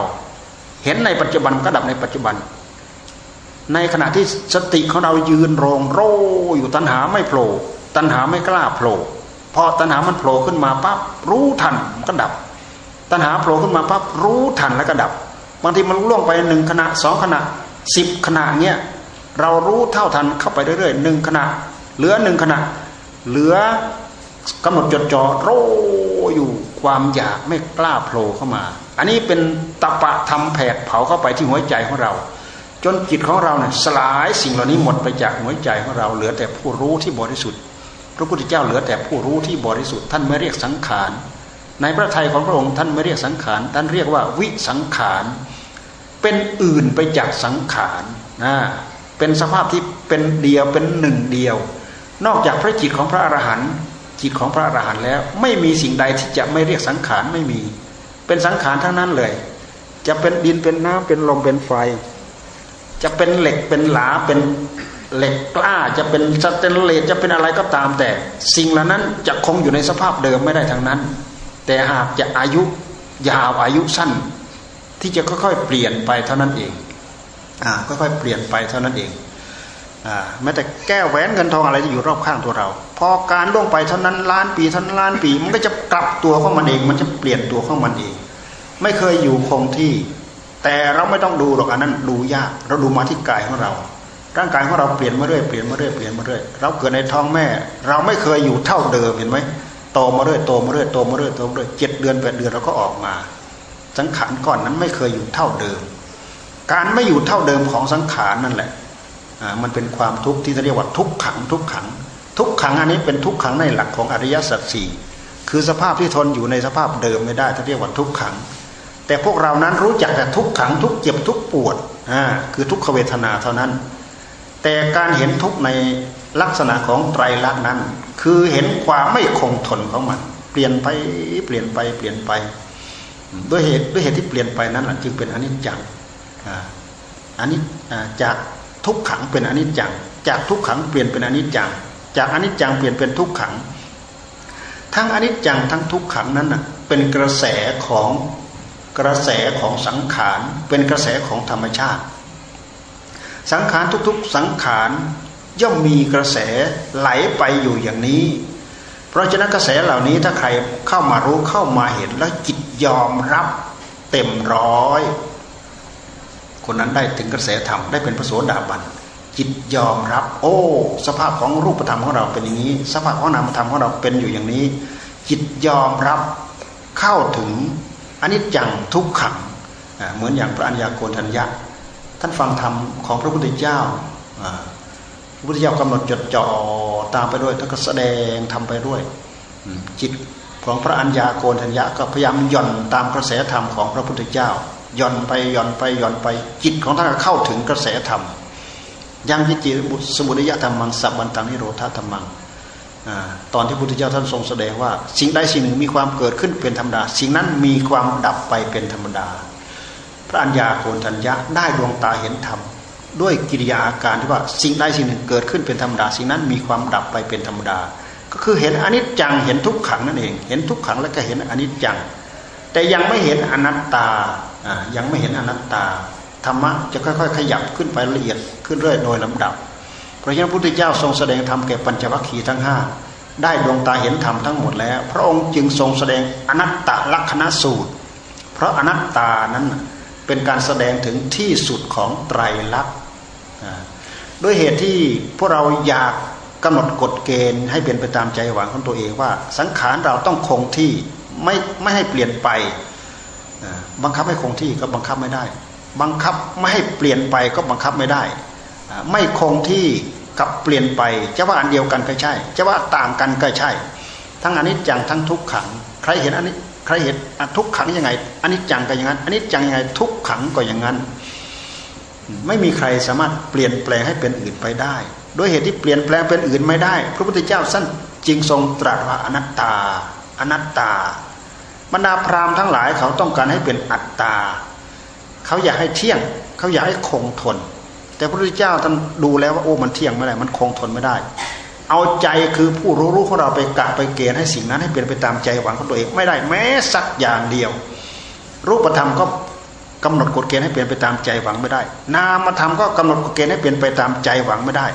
เห็นในปัจจุบันก็ดับในปัจจุบัน ในขณะที่สติของเรายืนโรงโรอยู่ตัณหาไม่โผล่ตัณหาไม่กล้าโผล่พอตัณหามันโผล่ขึ้นมาปั๊บรู้ทันก็ดับ ตัณหาโผล่ขึ้นมาปั๊บรู้ทันแล้วก็ดับบางทีมันล่วงไปหนึ่งขณะสองขณะสิบขณะเนี้ยเรารู้เท่าทันเข้าไปเรื่อยๆหนึ่งขณะ เหลือหนึ่งขณะ เหลือ กำหนดจดจ่อโรอยู่ความอยากไม่กล้าโผล่เข้ามา อันนี้เป็นตะปะทำแผดเผาเข้าไปที่หัวใจของเรา จนจิตของเราเนี่ยสลายสิ่งเหล่านี้หมดไปจากหัวใจของเรา เหลือแต่ผู้รู้ที่บริสุทธิ์ พระพุทธเจ้าเหลือแต่ผู้รู้ที่บริสุทธิ์ท่านไม่เรียกสังขารในพระทัยของพระองค์ท่านไม่เรียกสังขารท่านเรียกว่าวิสังขารเป็นอื่นไปจากสังขารนะเป็นสภาพที่เป็นเดียวเป็นหนึ่งเดียว นอกจากพระจิตของพระอรหันต์ จิตของพระอรหันต์แล้ว ไม่มีสิ่งใดที่จะไม่เรียกสังขารไม่มี เป็นสังขารทั้งนั้นเลย จะเป็นดินเป็นน้ำเป็นลมเป็นไฟ จะเป็นเหล็กเป็นหลาเป็นเหล็กกล้าจะเป็นสเตนเลสจะเป็นอะไรก็ตามแต่ สิ่งเหล่านั้นจะคงอยู่ในสภาพเดิมไม่ได้ทั้งนั้น แต่หากจะอายุยาวอายุสั้น ที่จะค่อยๆเปลี่ยนไปเท่านั้นเองอ่าค่อยๆเปลี่ยนไปเท่านั้นเอง แม้แต่แก้วแหวนเงินทองอะไรที่อยู่รอบข้างตัวเรา พอการล่วงไปเท่านั้นล้านปีเท่านั้นล้านปี มันก็จะกลับตัวของมันเอง มันจะเปลี่ยนตัวของมันเอง ไม่เคยอยู่คงที่ แต่เราไม่ต้องดูหรอกอันนั้นดูยากเราดูมาที่กายของเรา ร่างกายของเราเปลี่ยนมาเรื่อยเปลี่ยนมาเรื่อยเปลี่ยนมาเรื่อยเราเกิดในท้องแม่ เราไม่เคยอยู่เท่าเดิมเห็นไหมโตมาเรื่อยโตมาเรื่อยโตมาเรื่อยโตมาเรื่อยเจ็ดเดือนแปดเดือนเราก็ออกมาสังขารก่อนนั้นไม่เคยอยู่เท่าเดิม การไม่อยู่เท่าเดิมของสังขารนั่นแหละ มันเป็นความทุกข์ที่เรียกว่าทุกขังทุกขัง ทุกขังอันนี้เป็นทุกขังในหลักของอริยสัจสี่คือสภาพที่ทนอยู่ในสภาพเดิมไม่ได้ที่เรียกว่าทุกขัง แต่พวกเรานั้นรู้จักแต่ทุกขังทุกเจ็บทุกปวดอ่าคือทุกขเวทนาเท่านั้น แต่การเห็นทุกในลักษณะของไตรลักษณ์นั้น คือเห็นความไม่คงทนของมัน เปลี่ยนไปเปลี่ยนไปเปลี่ยนไปด้วยเหตุด้วยเหตุที่เปลี่ยนไปนั้นจึงเป็นอนิจจังอันนี้จาก ทุกขังเป็นอนิจจัง จากทุกขังเปลี่ยนเป็นอนิจจัง จากอนิจจังเปลี่ยนเป็นทุกขัง ทั้งอนิจจังทั้งทุกขังนั้นเป็นกระแสของกระแสของสังขารเป็นกระแสของธรรมชาติ สังขารทุกๆสังขารย่อมมีกระแสไหลไปอยู่อย่างนี้ เพราะฉะนั้นกระแสเหล่านี้ถ้าใครเข้ามารู้เข้ามาเห็นแล้วจิตยอมรับเต็มร้อย คนนั้นได้ถึงกระแสธรรมได้เป็นพระโสดาบันจิตยอมรับ โอ้ สภาพของรูปธรรมของเราเป็นอย่างนี้ สภาพของนามธรรมของเราเป็นอยู่อย่างนี้ จิตยอมรับเข้าถึงอนิจจังทุกขังเหมือนอย่างพระัญญาโกณทัญญาท่านฟังธรรมของพระพุทธเจ้าพระพุทธเจ้ากำหนดจดจ่อตามไปด้วยท่านก็แสดงทำไปด้วย จิตของพระอัญญาโกณทัญญาก็พยายามย่อนตามกระแสธรรมของพระพุทธเจ้า ย่อนไปย่อนไปย่อนไป จิตของท่านเข้าถึงกระแสธรรมยังที่จิตสมุทัยธรรมังสับบันตังนิโรธาธรรมังตอนที่พระพุทธเจ้าท่านทรงแสดงว่า สิ่งใดสิ่งหนึ่งมีความเกิดขึ้นเป็นธรรมดา สิ่งนั้นมีความดับไปเป็นธรรมดา พระัญญาโกณทัญญะได้ดวงตาเห็นธรรมด้วยกิริยาอาการที่ว่าสิ่งใดสิ่งหนึ่งเกิดขึ้นเป็นธรรมดา สิ่งนั้นมีความดับไปเป็นธรรมดา ก็คือเห็นอนิจจังเห็นทุกขังนั่นเอง เห็นทุกขังแล้วก็เห็นอนิจจัง แต่ยังไม่เห็นอนัตตายังไม่เห็นอนัตตาธรรมะจะค่อยๆ ขยับขึ้นไปละเอียดขึ้นเรื่อยโดยลำดับ เพราะฉะนั้นพระพุทธเจ้าทรงแสดงธรรมแก่ปัญจวัคคีย์ทั้งห้าได้ดวงตาเห็นธรรมทั้งหมดแล้ว พระองค์จึงทรงแสดงอนัตตลักษณสูตร เพราะอนัตตานั้นเป็นการแสดงถึงที่สุดของไตรลักษณ์ด้วยเหตุที่พวกเราอยากกำหนดกฎเกณฑ์ให้เป็นไปตามใจหวังของตัวเองว่า สังขารเราต้องคงที่ ไม่ไม่ให้เปลี่ยนไปบังคับให้คงที่ก็บังคับไม่ได้ บังคับไม่ให้เปลี่ยนไปก็บังคับไม่ได้ ไม่คงที่กับเปลี่ยนไปจะว่าอันเดียวกันก็ใช่ จะว่าต่างกันก็ใช่ ทั้งอันนี้จังทั้งทุกขัง ใครเห็นอันนี้ใครเห็นทุกขังยังไงอันนี้จังก็อย่างนั้นอันนี้จังยังไงทุกขังก็อย่างนั้น ไม่มีใครสามารถเปลี่ยนแปลงให้เป็นอื่นไปได้ด้วยเหตุที่เปลี่ยนแปลงเป็นอื่นไม่ได้ พระพุทธเจ้าสั้นจึงทรงตรัสว่าอนัตตา อนัตตา บรรดาพราหมณ์ทั้งหลายเขาต้องการให้เป็นอัตตา เขาอยากให้เที่ยง เขาอยากให้คงทน แต่พระพุทธเจ้าท่านดูแล้วว่าโอ้มันเที่ยงไม่ได้มันคงทนไม่ได้ เอาใจคือผู้รู้รู้ของเราไปกะไปเกณฑ์ให้สิ่งนั้นให้เป็นไปตามใจหวังของตัวเองไม่ได้แม้สักอย่างเดียว รูปธรรมก็กำหนดกฎเกณฑ์ให้เปลี่ยนไปตามใจหวังไม่ได้ นามธรรมก็กำหนดกฎเกณฑ์ให้เปลี่ยนไปตามใจหวังไม่ได้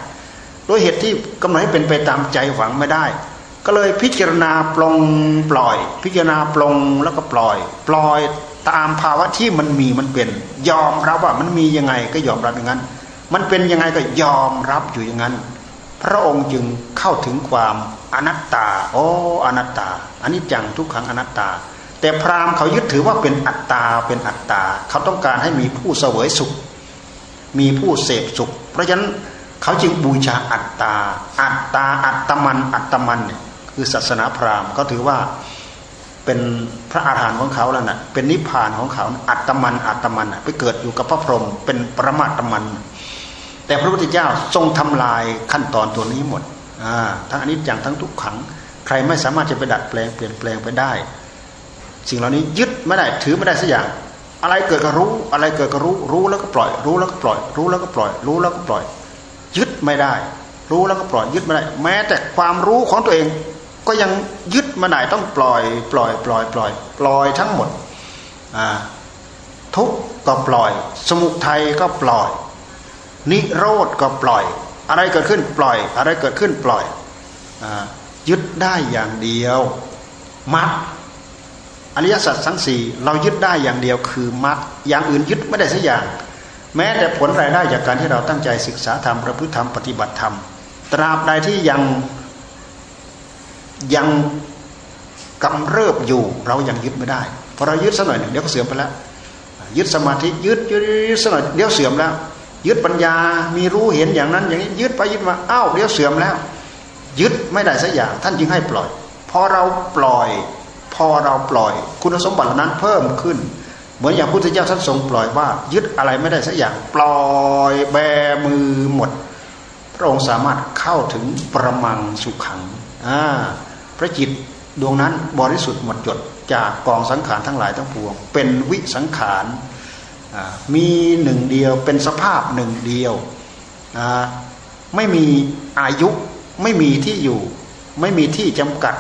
ด้วยเหตุที่กำหนดให้เป็นไปตามใจหวังไม่ได้ ก็เลยพิจารณาปลงปล่อย พิจารณาปลงแล้วก็ปล่อย ปล่อยตามภาวะที่มันมีมันเป็น ยอมรับว่ามันมียังไงก็ยอมรับอย่างนั้น มันเป็นยังไงก็ยอมรับอยู่อย่างนั้น พระองค์จึงเข้าถึงความอนัตตา โอ้อนัตตาอันนี้จังทุกขังอนัตตา แต่พราหมณ์เขายึดถือว่าเป็นอัตตาเป็นอัตตา เขาต้องการให้มีผู้เสวยสุข มีผู้เสพสุข เพราะฉะนั้นเขาจึงบูชาอัตตา อัตตาอัตตมันอัตตมันเนี่ย คือศาสนาพราหมณ์ก็ถือว่าเป็นพระอาหารของเขาแล้วนะ่ะเป็นนิพพานของเขาอัตมันอัตมันไปเกิดอยู่กับพระพรหมเป็นประมาตมัน แต่พระพุทธเจ้าทรงทำลายขั้นตอนตัวนี้หมดทั้งอนิจจังทั้งทุกขัง ใครไม่สามารถจะไปดัดแปลงเปลี่ยนแปลงไปได้ สิ่งเหล่านี้ยึดไม่ได้ถือไม่ได้สักอย่าง อะไรเกิดก็รู้ อะไรเกิดก็รู้รู้แล้วก็ปล่อย รู้แล้วก็ปล่อย รู้แล้วก็ปล่อย รู้แล้วก็ปล่อย ยึดไม่ได้ รู้แล้วก็ปล่อยยึดไม่ได้ แม้แต่ความรู้ของตัวเอง ก็ยังยึดมาไหนต้องปล่อย ปล่อย ปล่อย ปล่อย ปล่อยทั้งหมดทุกก็ปล่อย สมุทัยก็ปล่อย นิโรธก็ปล่อย อะไรเกิดขึ้นปล่อย อะไรเกิดขึ้นปล่อยอยึดได้อย่างเดียวมัดอริยสัจทั้งสี่เรายึดได้อย่างเดียวคือมัดอย่างอื่นยึดไม่ได้สักอย่าง แม้แต่ผลรายได้จากการที่เราตั้งใจศึกษาธรรมประพฤติธรรมปฏิบัติธรรมตราบใดที่ยัง ยังกำเริบอยู่ เรายังยึดไม่ได้พอเรายึดสักหน่อยหนึ่งเดี๋ยวก็เสื่อมไปแล้ว ยึดสมาธิยึดยึดยึดสักหน่อยเดี๋ยวเสื่อมแล้ว ยึดปัญญามีรู้เห็นอย่างนั้น อย่างนี้ยึดไปยึดมาอ้าวเดี๋ยวเสื่อมแล้ว ยึดไม่ได้สักอย่างท่านจึงให้ปล่อย พอเราปล่อย พอเราปล่อย คุณสมบัตินั้นเพิ่มขึ้น เหมือนอย่างพุทธเจ้าท่านทรงปล่อยว่า ยึดอะไรไม่ได้สักอย่าง ปล่อยแบมือหมด พระองค์สามารถเข้าถึงประมังสุขังอ่า พระจิตดวงนั้นบริสุทธิ์หมดจดจากกองสังขารทั้งหลายทั้งปวง เป็นวิสังขารมีหนึ่งเดียวเป็นสภาพหนึ่งเดียว ไม่มีอายุไม่มีที่อยู่ ไม่มีที่จำกัด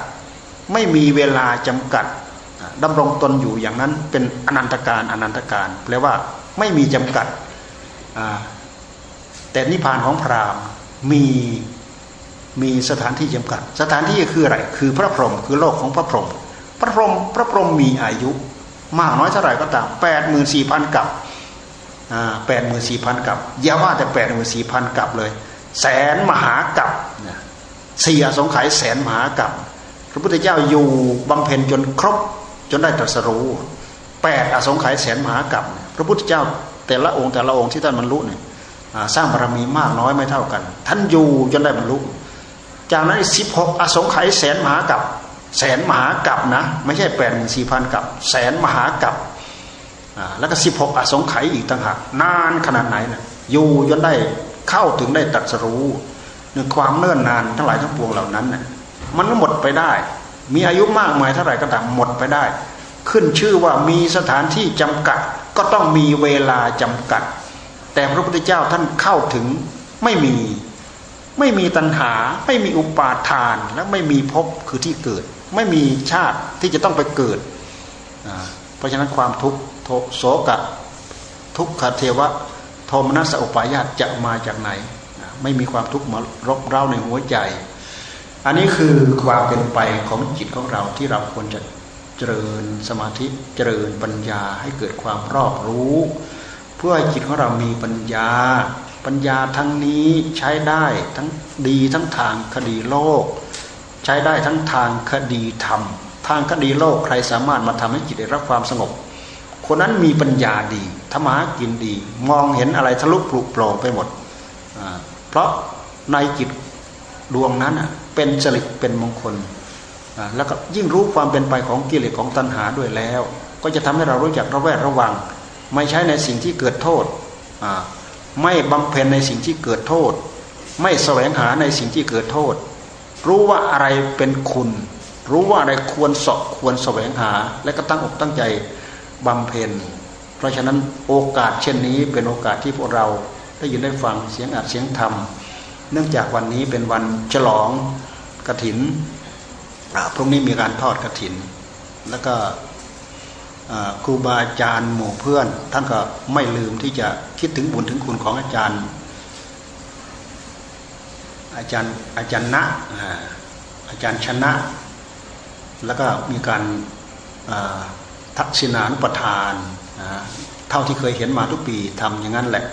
ไม่มีเวลาจำกัดดำรงตนอยู่อย่างนั้นเป็นอนันตการอนันตการแปลว่าไม่มีจำกัดแต่นิพพานของพราหมณ์มี มีสถานที่จำกัด สถานที่คืออะไร คือพระพรหมคือโลกของพระพรหมพระพรหมพระพรหมมีอายุ มากน้อยเท่าไหร่ก็ตามแปดหมื่นสี่พันกับแปดหมื่นสี่พันกับอย่าว่าแต่แปดหมื่นสี่พันกับเลย แสนมหากับสี่อสงไขยแสนมหากับพระพุทธเจ้าอยู่บำเพ็ญจนครบจนได้ตรัสรู้แปดอสงไขยแสนมหากับพระพุทธเจ้าแต่ละองค์แต่ละองค์ที่ท่านบรรลุเนี่ยสร้างบารมีมากน้อยไม่เท่ากัน ท่านอยู่จนได้บรรลุ จากนั้นสิบหกอสงไขยแสนมหากับแสนมหากับนะ ไม่ใช่แปดหมื่นสี่พันกับแสนมหากับแล้วก็สิบหกอสงไขยอีกต่างหากนานขนาดไหนนะอยู่จนได้เข้าถึงได้ตัดสรู้เนื่องความเนิ่นนานทั้งหลายทั้งปวงเหล่านั้นนะ่ะมันก็หมดไปได้ มีอายุมากมายเท่าไหร่ก็ตามหมดไปได้ ขึ้นชื่อว่ามีสถานที่จำกัด ก็ต้องมีเวลาจำกัด แต่พระพุทธเจ้าท่านเข้าถึงไม่มี ไม่มีตัณหา ไม่มีอุปาทาน และไม่มีภพคือที่เกิด ไม่มีชาติที่จะต้องไปเกิด เพราะฉะนั้นความทุกข์โศกะ ทุกขเทวะ โทมนัสอุปายาตจะมาจากไหน ไม่มีความทุกข์มารบเร้าในหัวใจ อันนี้คือความเป็นไปของจิตของเราที่เราควรจะเจริญสมาธิเจริญปัญญาให้เกิดความรอบรู้ เพื่อให้จิตของเรามีปัญญา ปัญญาทั้งนี้ใช้ได้ทั้งดีทั้งทางคดีโลก ใช้ได้ทั้งทางคดีธรรม ทางคดีโลกใครสามารถมาทำให้จิตได้รับความสงบ คนนั้นมีปัญญาดีธรรมะกินดี มองเห็นอะไรทะลุปลุกโปร่งไปหมด เพราะในจิตดวงนั้นเป็นจริตเป็นมงคล แล้วก็ยิ่งรู้ความเป็นไปของกิเลสของตัณหาด้วยแล้ว ก็จะทำให้เรารู้จักระแวดระวัง ไม่ใช้ในสิ่งที่เกิดโทษ ไม่บำเพ็ญในสิ่งที่เกิดโทษ ไม่แสวงหาในสิ่งที่เกิดโทษ รู้ว่าอะไรเป็นคุณ รู้ว่าอะไรควรสอบควรแสวงหา และก็ตั้งอกตั้งใจบำเพ็ญ เพราะฉะนั้นโอกาสเช่นนี้เป็นโอกาสที่พวกเราได้ยินได้ฟังเสียงอัดเสียงธรรม เนื่องจากวันนี้เป็นวันฉลองกระถินพรุ่งนี้มีการทอดกระถิน แล้วก็ ครูบาอาจารย์หมู่เพื่อน ท่านก็ไม่ลืมที่จะคิดถึงบุญถึงคุณของอาจารย์ อาจารย์อาจารย์ณะอาจารย์ชนะ แล้วก็มีการทักษิณานุปทานเท่าที่เคยเห็นมาทุกปีทำอย่างนั้นแหละ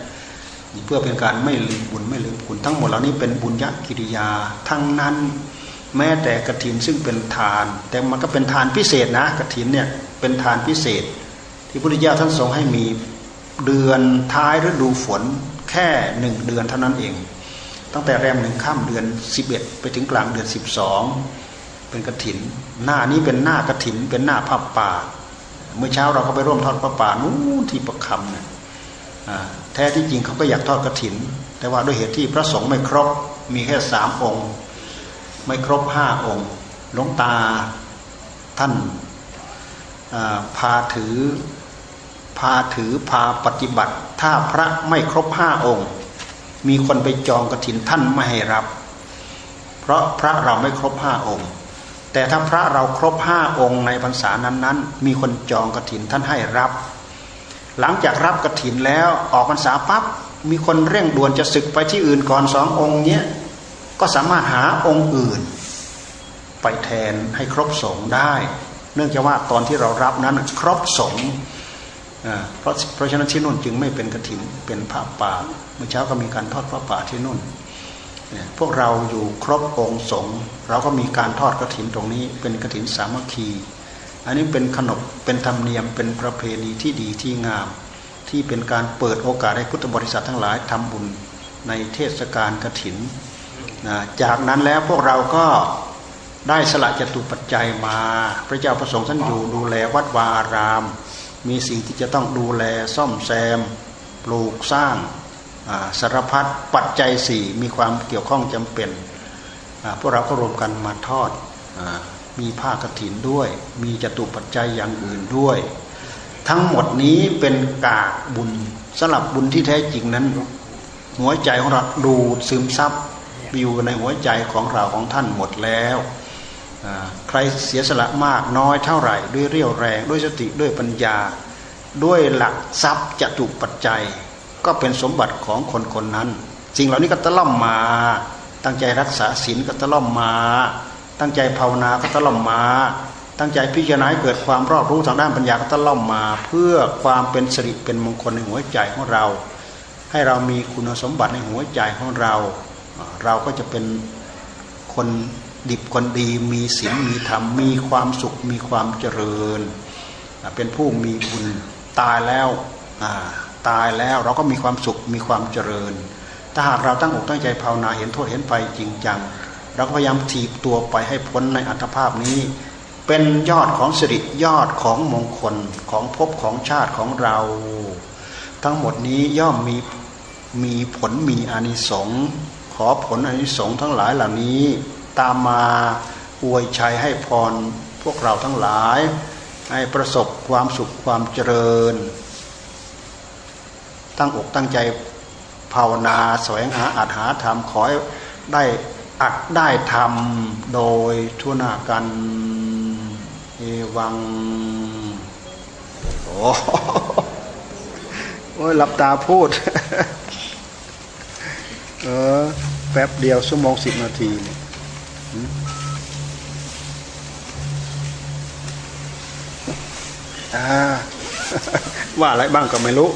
เพื่อเป็นการไม่ลืมบุญไม่ลืมคุณทั้งหมดเหล่านี้เป็นบุญญกิริยาทั้งนั้น แม้แต่กระถินซึ่งเป็นทาน แต่มันก็เป็นทานพิเศษนะกระถินเนี่ยเป็นทานพิเศษ ที่พุทธิยถาท่านทรงให้มีเดือนท้ายฤดูฝนแค่หนึ่งเดือนเท่านั้นเอง ตั้งแต่แรมหนึ่งข้ามเดือนสิบเอ็ดไปถึงกลางเดือนสิบสองเป็นกระถิน หน้านี้เป็นหน้ากระถิน เป็นหน้าผ้าป่า เมื่อเช้าเราก็ไปร่วมทอดผ้าป่านู้นที่ประคำเนี่ยแท้ที่จริงเขาก็อยากทอดกระถิน แต่ว่าด้วยเหตุที่พระสงฆ์ไม่ครบมีแค่สามองค์ ไม่ครบห้าองค์ หลวงตาท่านพาถือพาถือพาปฏิบัติ ถ้าพระไม่ครบห้าองค์ มีคนไปจองกระถินท่านไม่ให้รับ เพราะพระเราไม่ครบห้าองค์ แต่ถ้าพระเราครบห้าองค์ในพรรษานั้นๆ มีคนจองกระถินท่านให้รับ หลังจากรับกระถินแล้วออกพรรษาปั๊บมีคนเร่งด่วนจะศึกไปที่อื่นก่อนสององค์เนี้ย ก็สามารถหาองค์อื่น ไปแทนให้ครบสงได้ เนื่องจากว่าตอนที่เรารับนั้นครบสงเพราะเพราะฉะนั้นที่นู่นจึงไม่เป็นกระถินเป็นผ้าป่าเมื่อเช้าก็มีการทอดผ้าป่าที่นู่นพวกเราอยู่ครบองค์สงเราก็มีการทอดกระถินตรงนี้เป็นกระถินสามัคคีอันนี้เป็นขนบเป็นธรรมเนียมเป็นประเพณีที่ดีที่งาม ที่เป็นการเปิดโอกาสให้พุทธบริษัททั้งหลายทำบุญในเทศกาลกระถิน นะจากนั้นแล้วพวกเราก็ได้สละจตุปัจจัยมา พระเจ้าประสงค์ท่านอยู่ดูแลวัดวาอาราม มีสิ่งที่จะต้องดูแลซ่อมแซม ปลูกสร้างสารพัดปัจจัยสี่มีความเกี่ยวข้องจำเป็นพวกเราก็รวมกันมาทอดอมีผ้ากฐินด้วย มีจตุปัจจัยอย่างอื่นด้วย ทั้งหมดนี้เป็นกากบุญสำหรับบุญที่แท้จริงนั้น หัวใจของเราดูดซึมซับ อยู่ในหัวใจของเราของท่านหมดแล้วใครเสียสละมากน้อยเท่าไหร่ ด้วยเรี่ยวแรงด้วยสติด้วยปัญญา ด้วยหลักทรัพย์จตุปัจจัย ก็เป็นสมบัติของคนคนนั้น สิ่งเหล่านี้ก็ตะล่อมมา ตั้งใจรักษาศีลก็ตะล่อมมา ตั้งใจภาวนาก็ตะล่อมมา ตั้งใจพิจารณาเกิดความรอบรู้ทางด้านปัญญาก็ตะล่อมมา เพื่อความเป็นสิริเป็นมงคลในหัวใจของเรา ให้เรามีคุณสมบัติในหัวใจของเรา เราก็จะเป็นคนดิบคนดีมีศีลมีธรรม มีความสุขมีความเจริญ เป็นผู้มีบุญตายแล้วตายแล้วเราก็มีความสุขมีความเจริญ ถ้าหากเราตั้งอกตั้งใจภาวนาเห็นโทษเห็นไปจริงจังเราก็พยายามถีบตัวไปให้พ้นในอัตภาพนี้ เป็นยอดของสิริยอดของมงคลของภพของชาติของเรา ทั้งหมดนี้ย่อมมีมีผลมีอานิสงส์ อผลอนิสงส์ทั้งหลายเหล่านี้ ตามมาอวยชัยให้พรพวกเราทั้งหลาย ให้ประสบความสุขความเจริญ ตั้งอกตั้งใจภาวนาแสวงหาอัตหาธรรมขอให้ได้อัดได้ทำโดยทั่วหน้ากันเอวังโอ้โอ้ยหลับตาพูด เออ แป๊บเดียวชั่วโมงสิบนาทีเนี่ยว่าอะไรบ้างก็ไม่รู้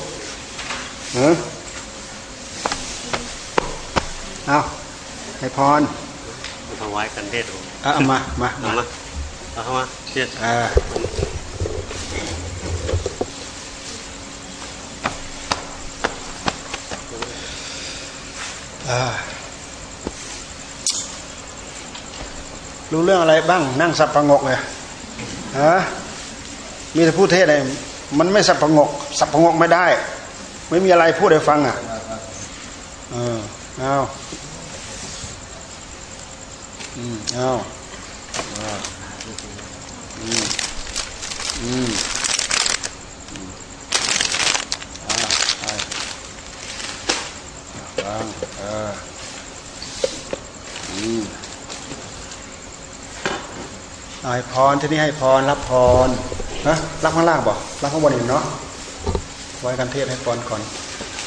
เออเอาให้พรถวายกันเทศเอามามาเอามาเอาเข้ามาเทศอ่าอ่า รู้เรื่องอะไรบ้าง นั่งสับประงกเลยฮะมีแต่พูดเทศเลยมันไม่สับประงก สับประงกไม่ได้ ไม่มีอะไรพูดให้ฟังอะเออเอาอืมเอาอืมอืมอ่าไปฟังเอออืม ให้พรที่นี่ให้พรรับพรนะรับข้างล่างบอกรับข้างบนอีกเนาะไว้กันเทศน์ให้พรก่อน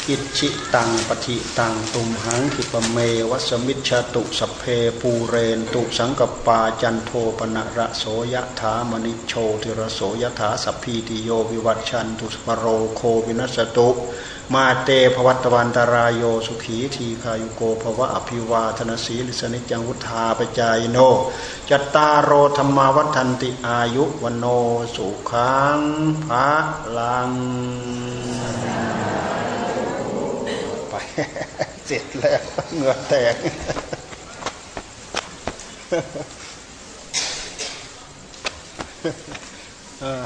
อิจฉิตังปัตถิตังตุมหัง ขิปปะเมวะ สะมิชฌะตุ สัพเพปูเรนตุสังกัปปาจันโทปัณณะระโส ยะถา มะณิโชติระโส ยะถาสัพพีติโยวิวัชชันตุสัพพะโรโควินัสสะตุมาเต ภะวัตวันตะราโยสุขีทีฆายุโก ภะวะ อะภิวาทะนะสีลิสสะ นิจจังวุฑฒาปะจายิโนจัตตารโรธรรมาวัฒนติอายุวันโนสุขังพระลัง ไปเสร็จแล้วเหงื่อแตกเออ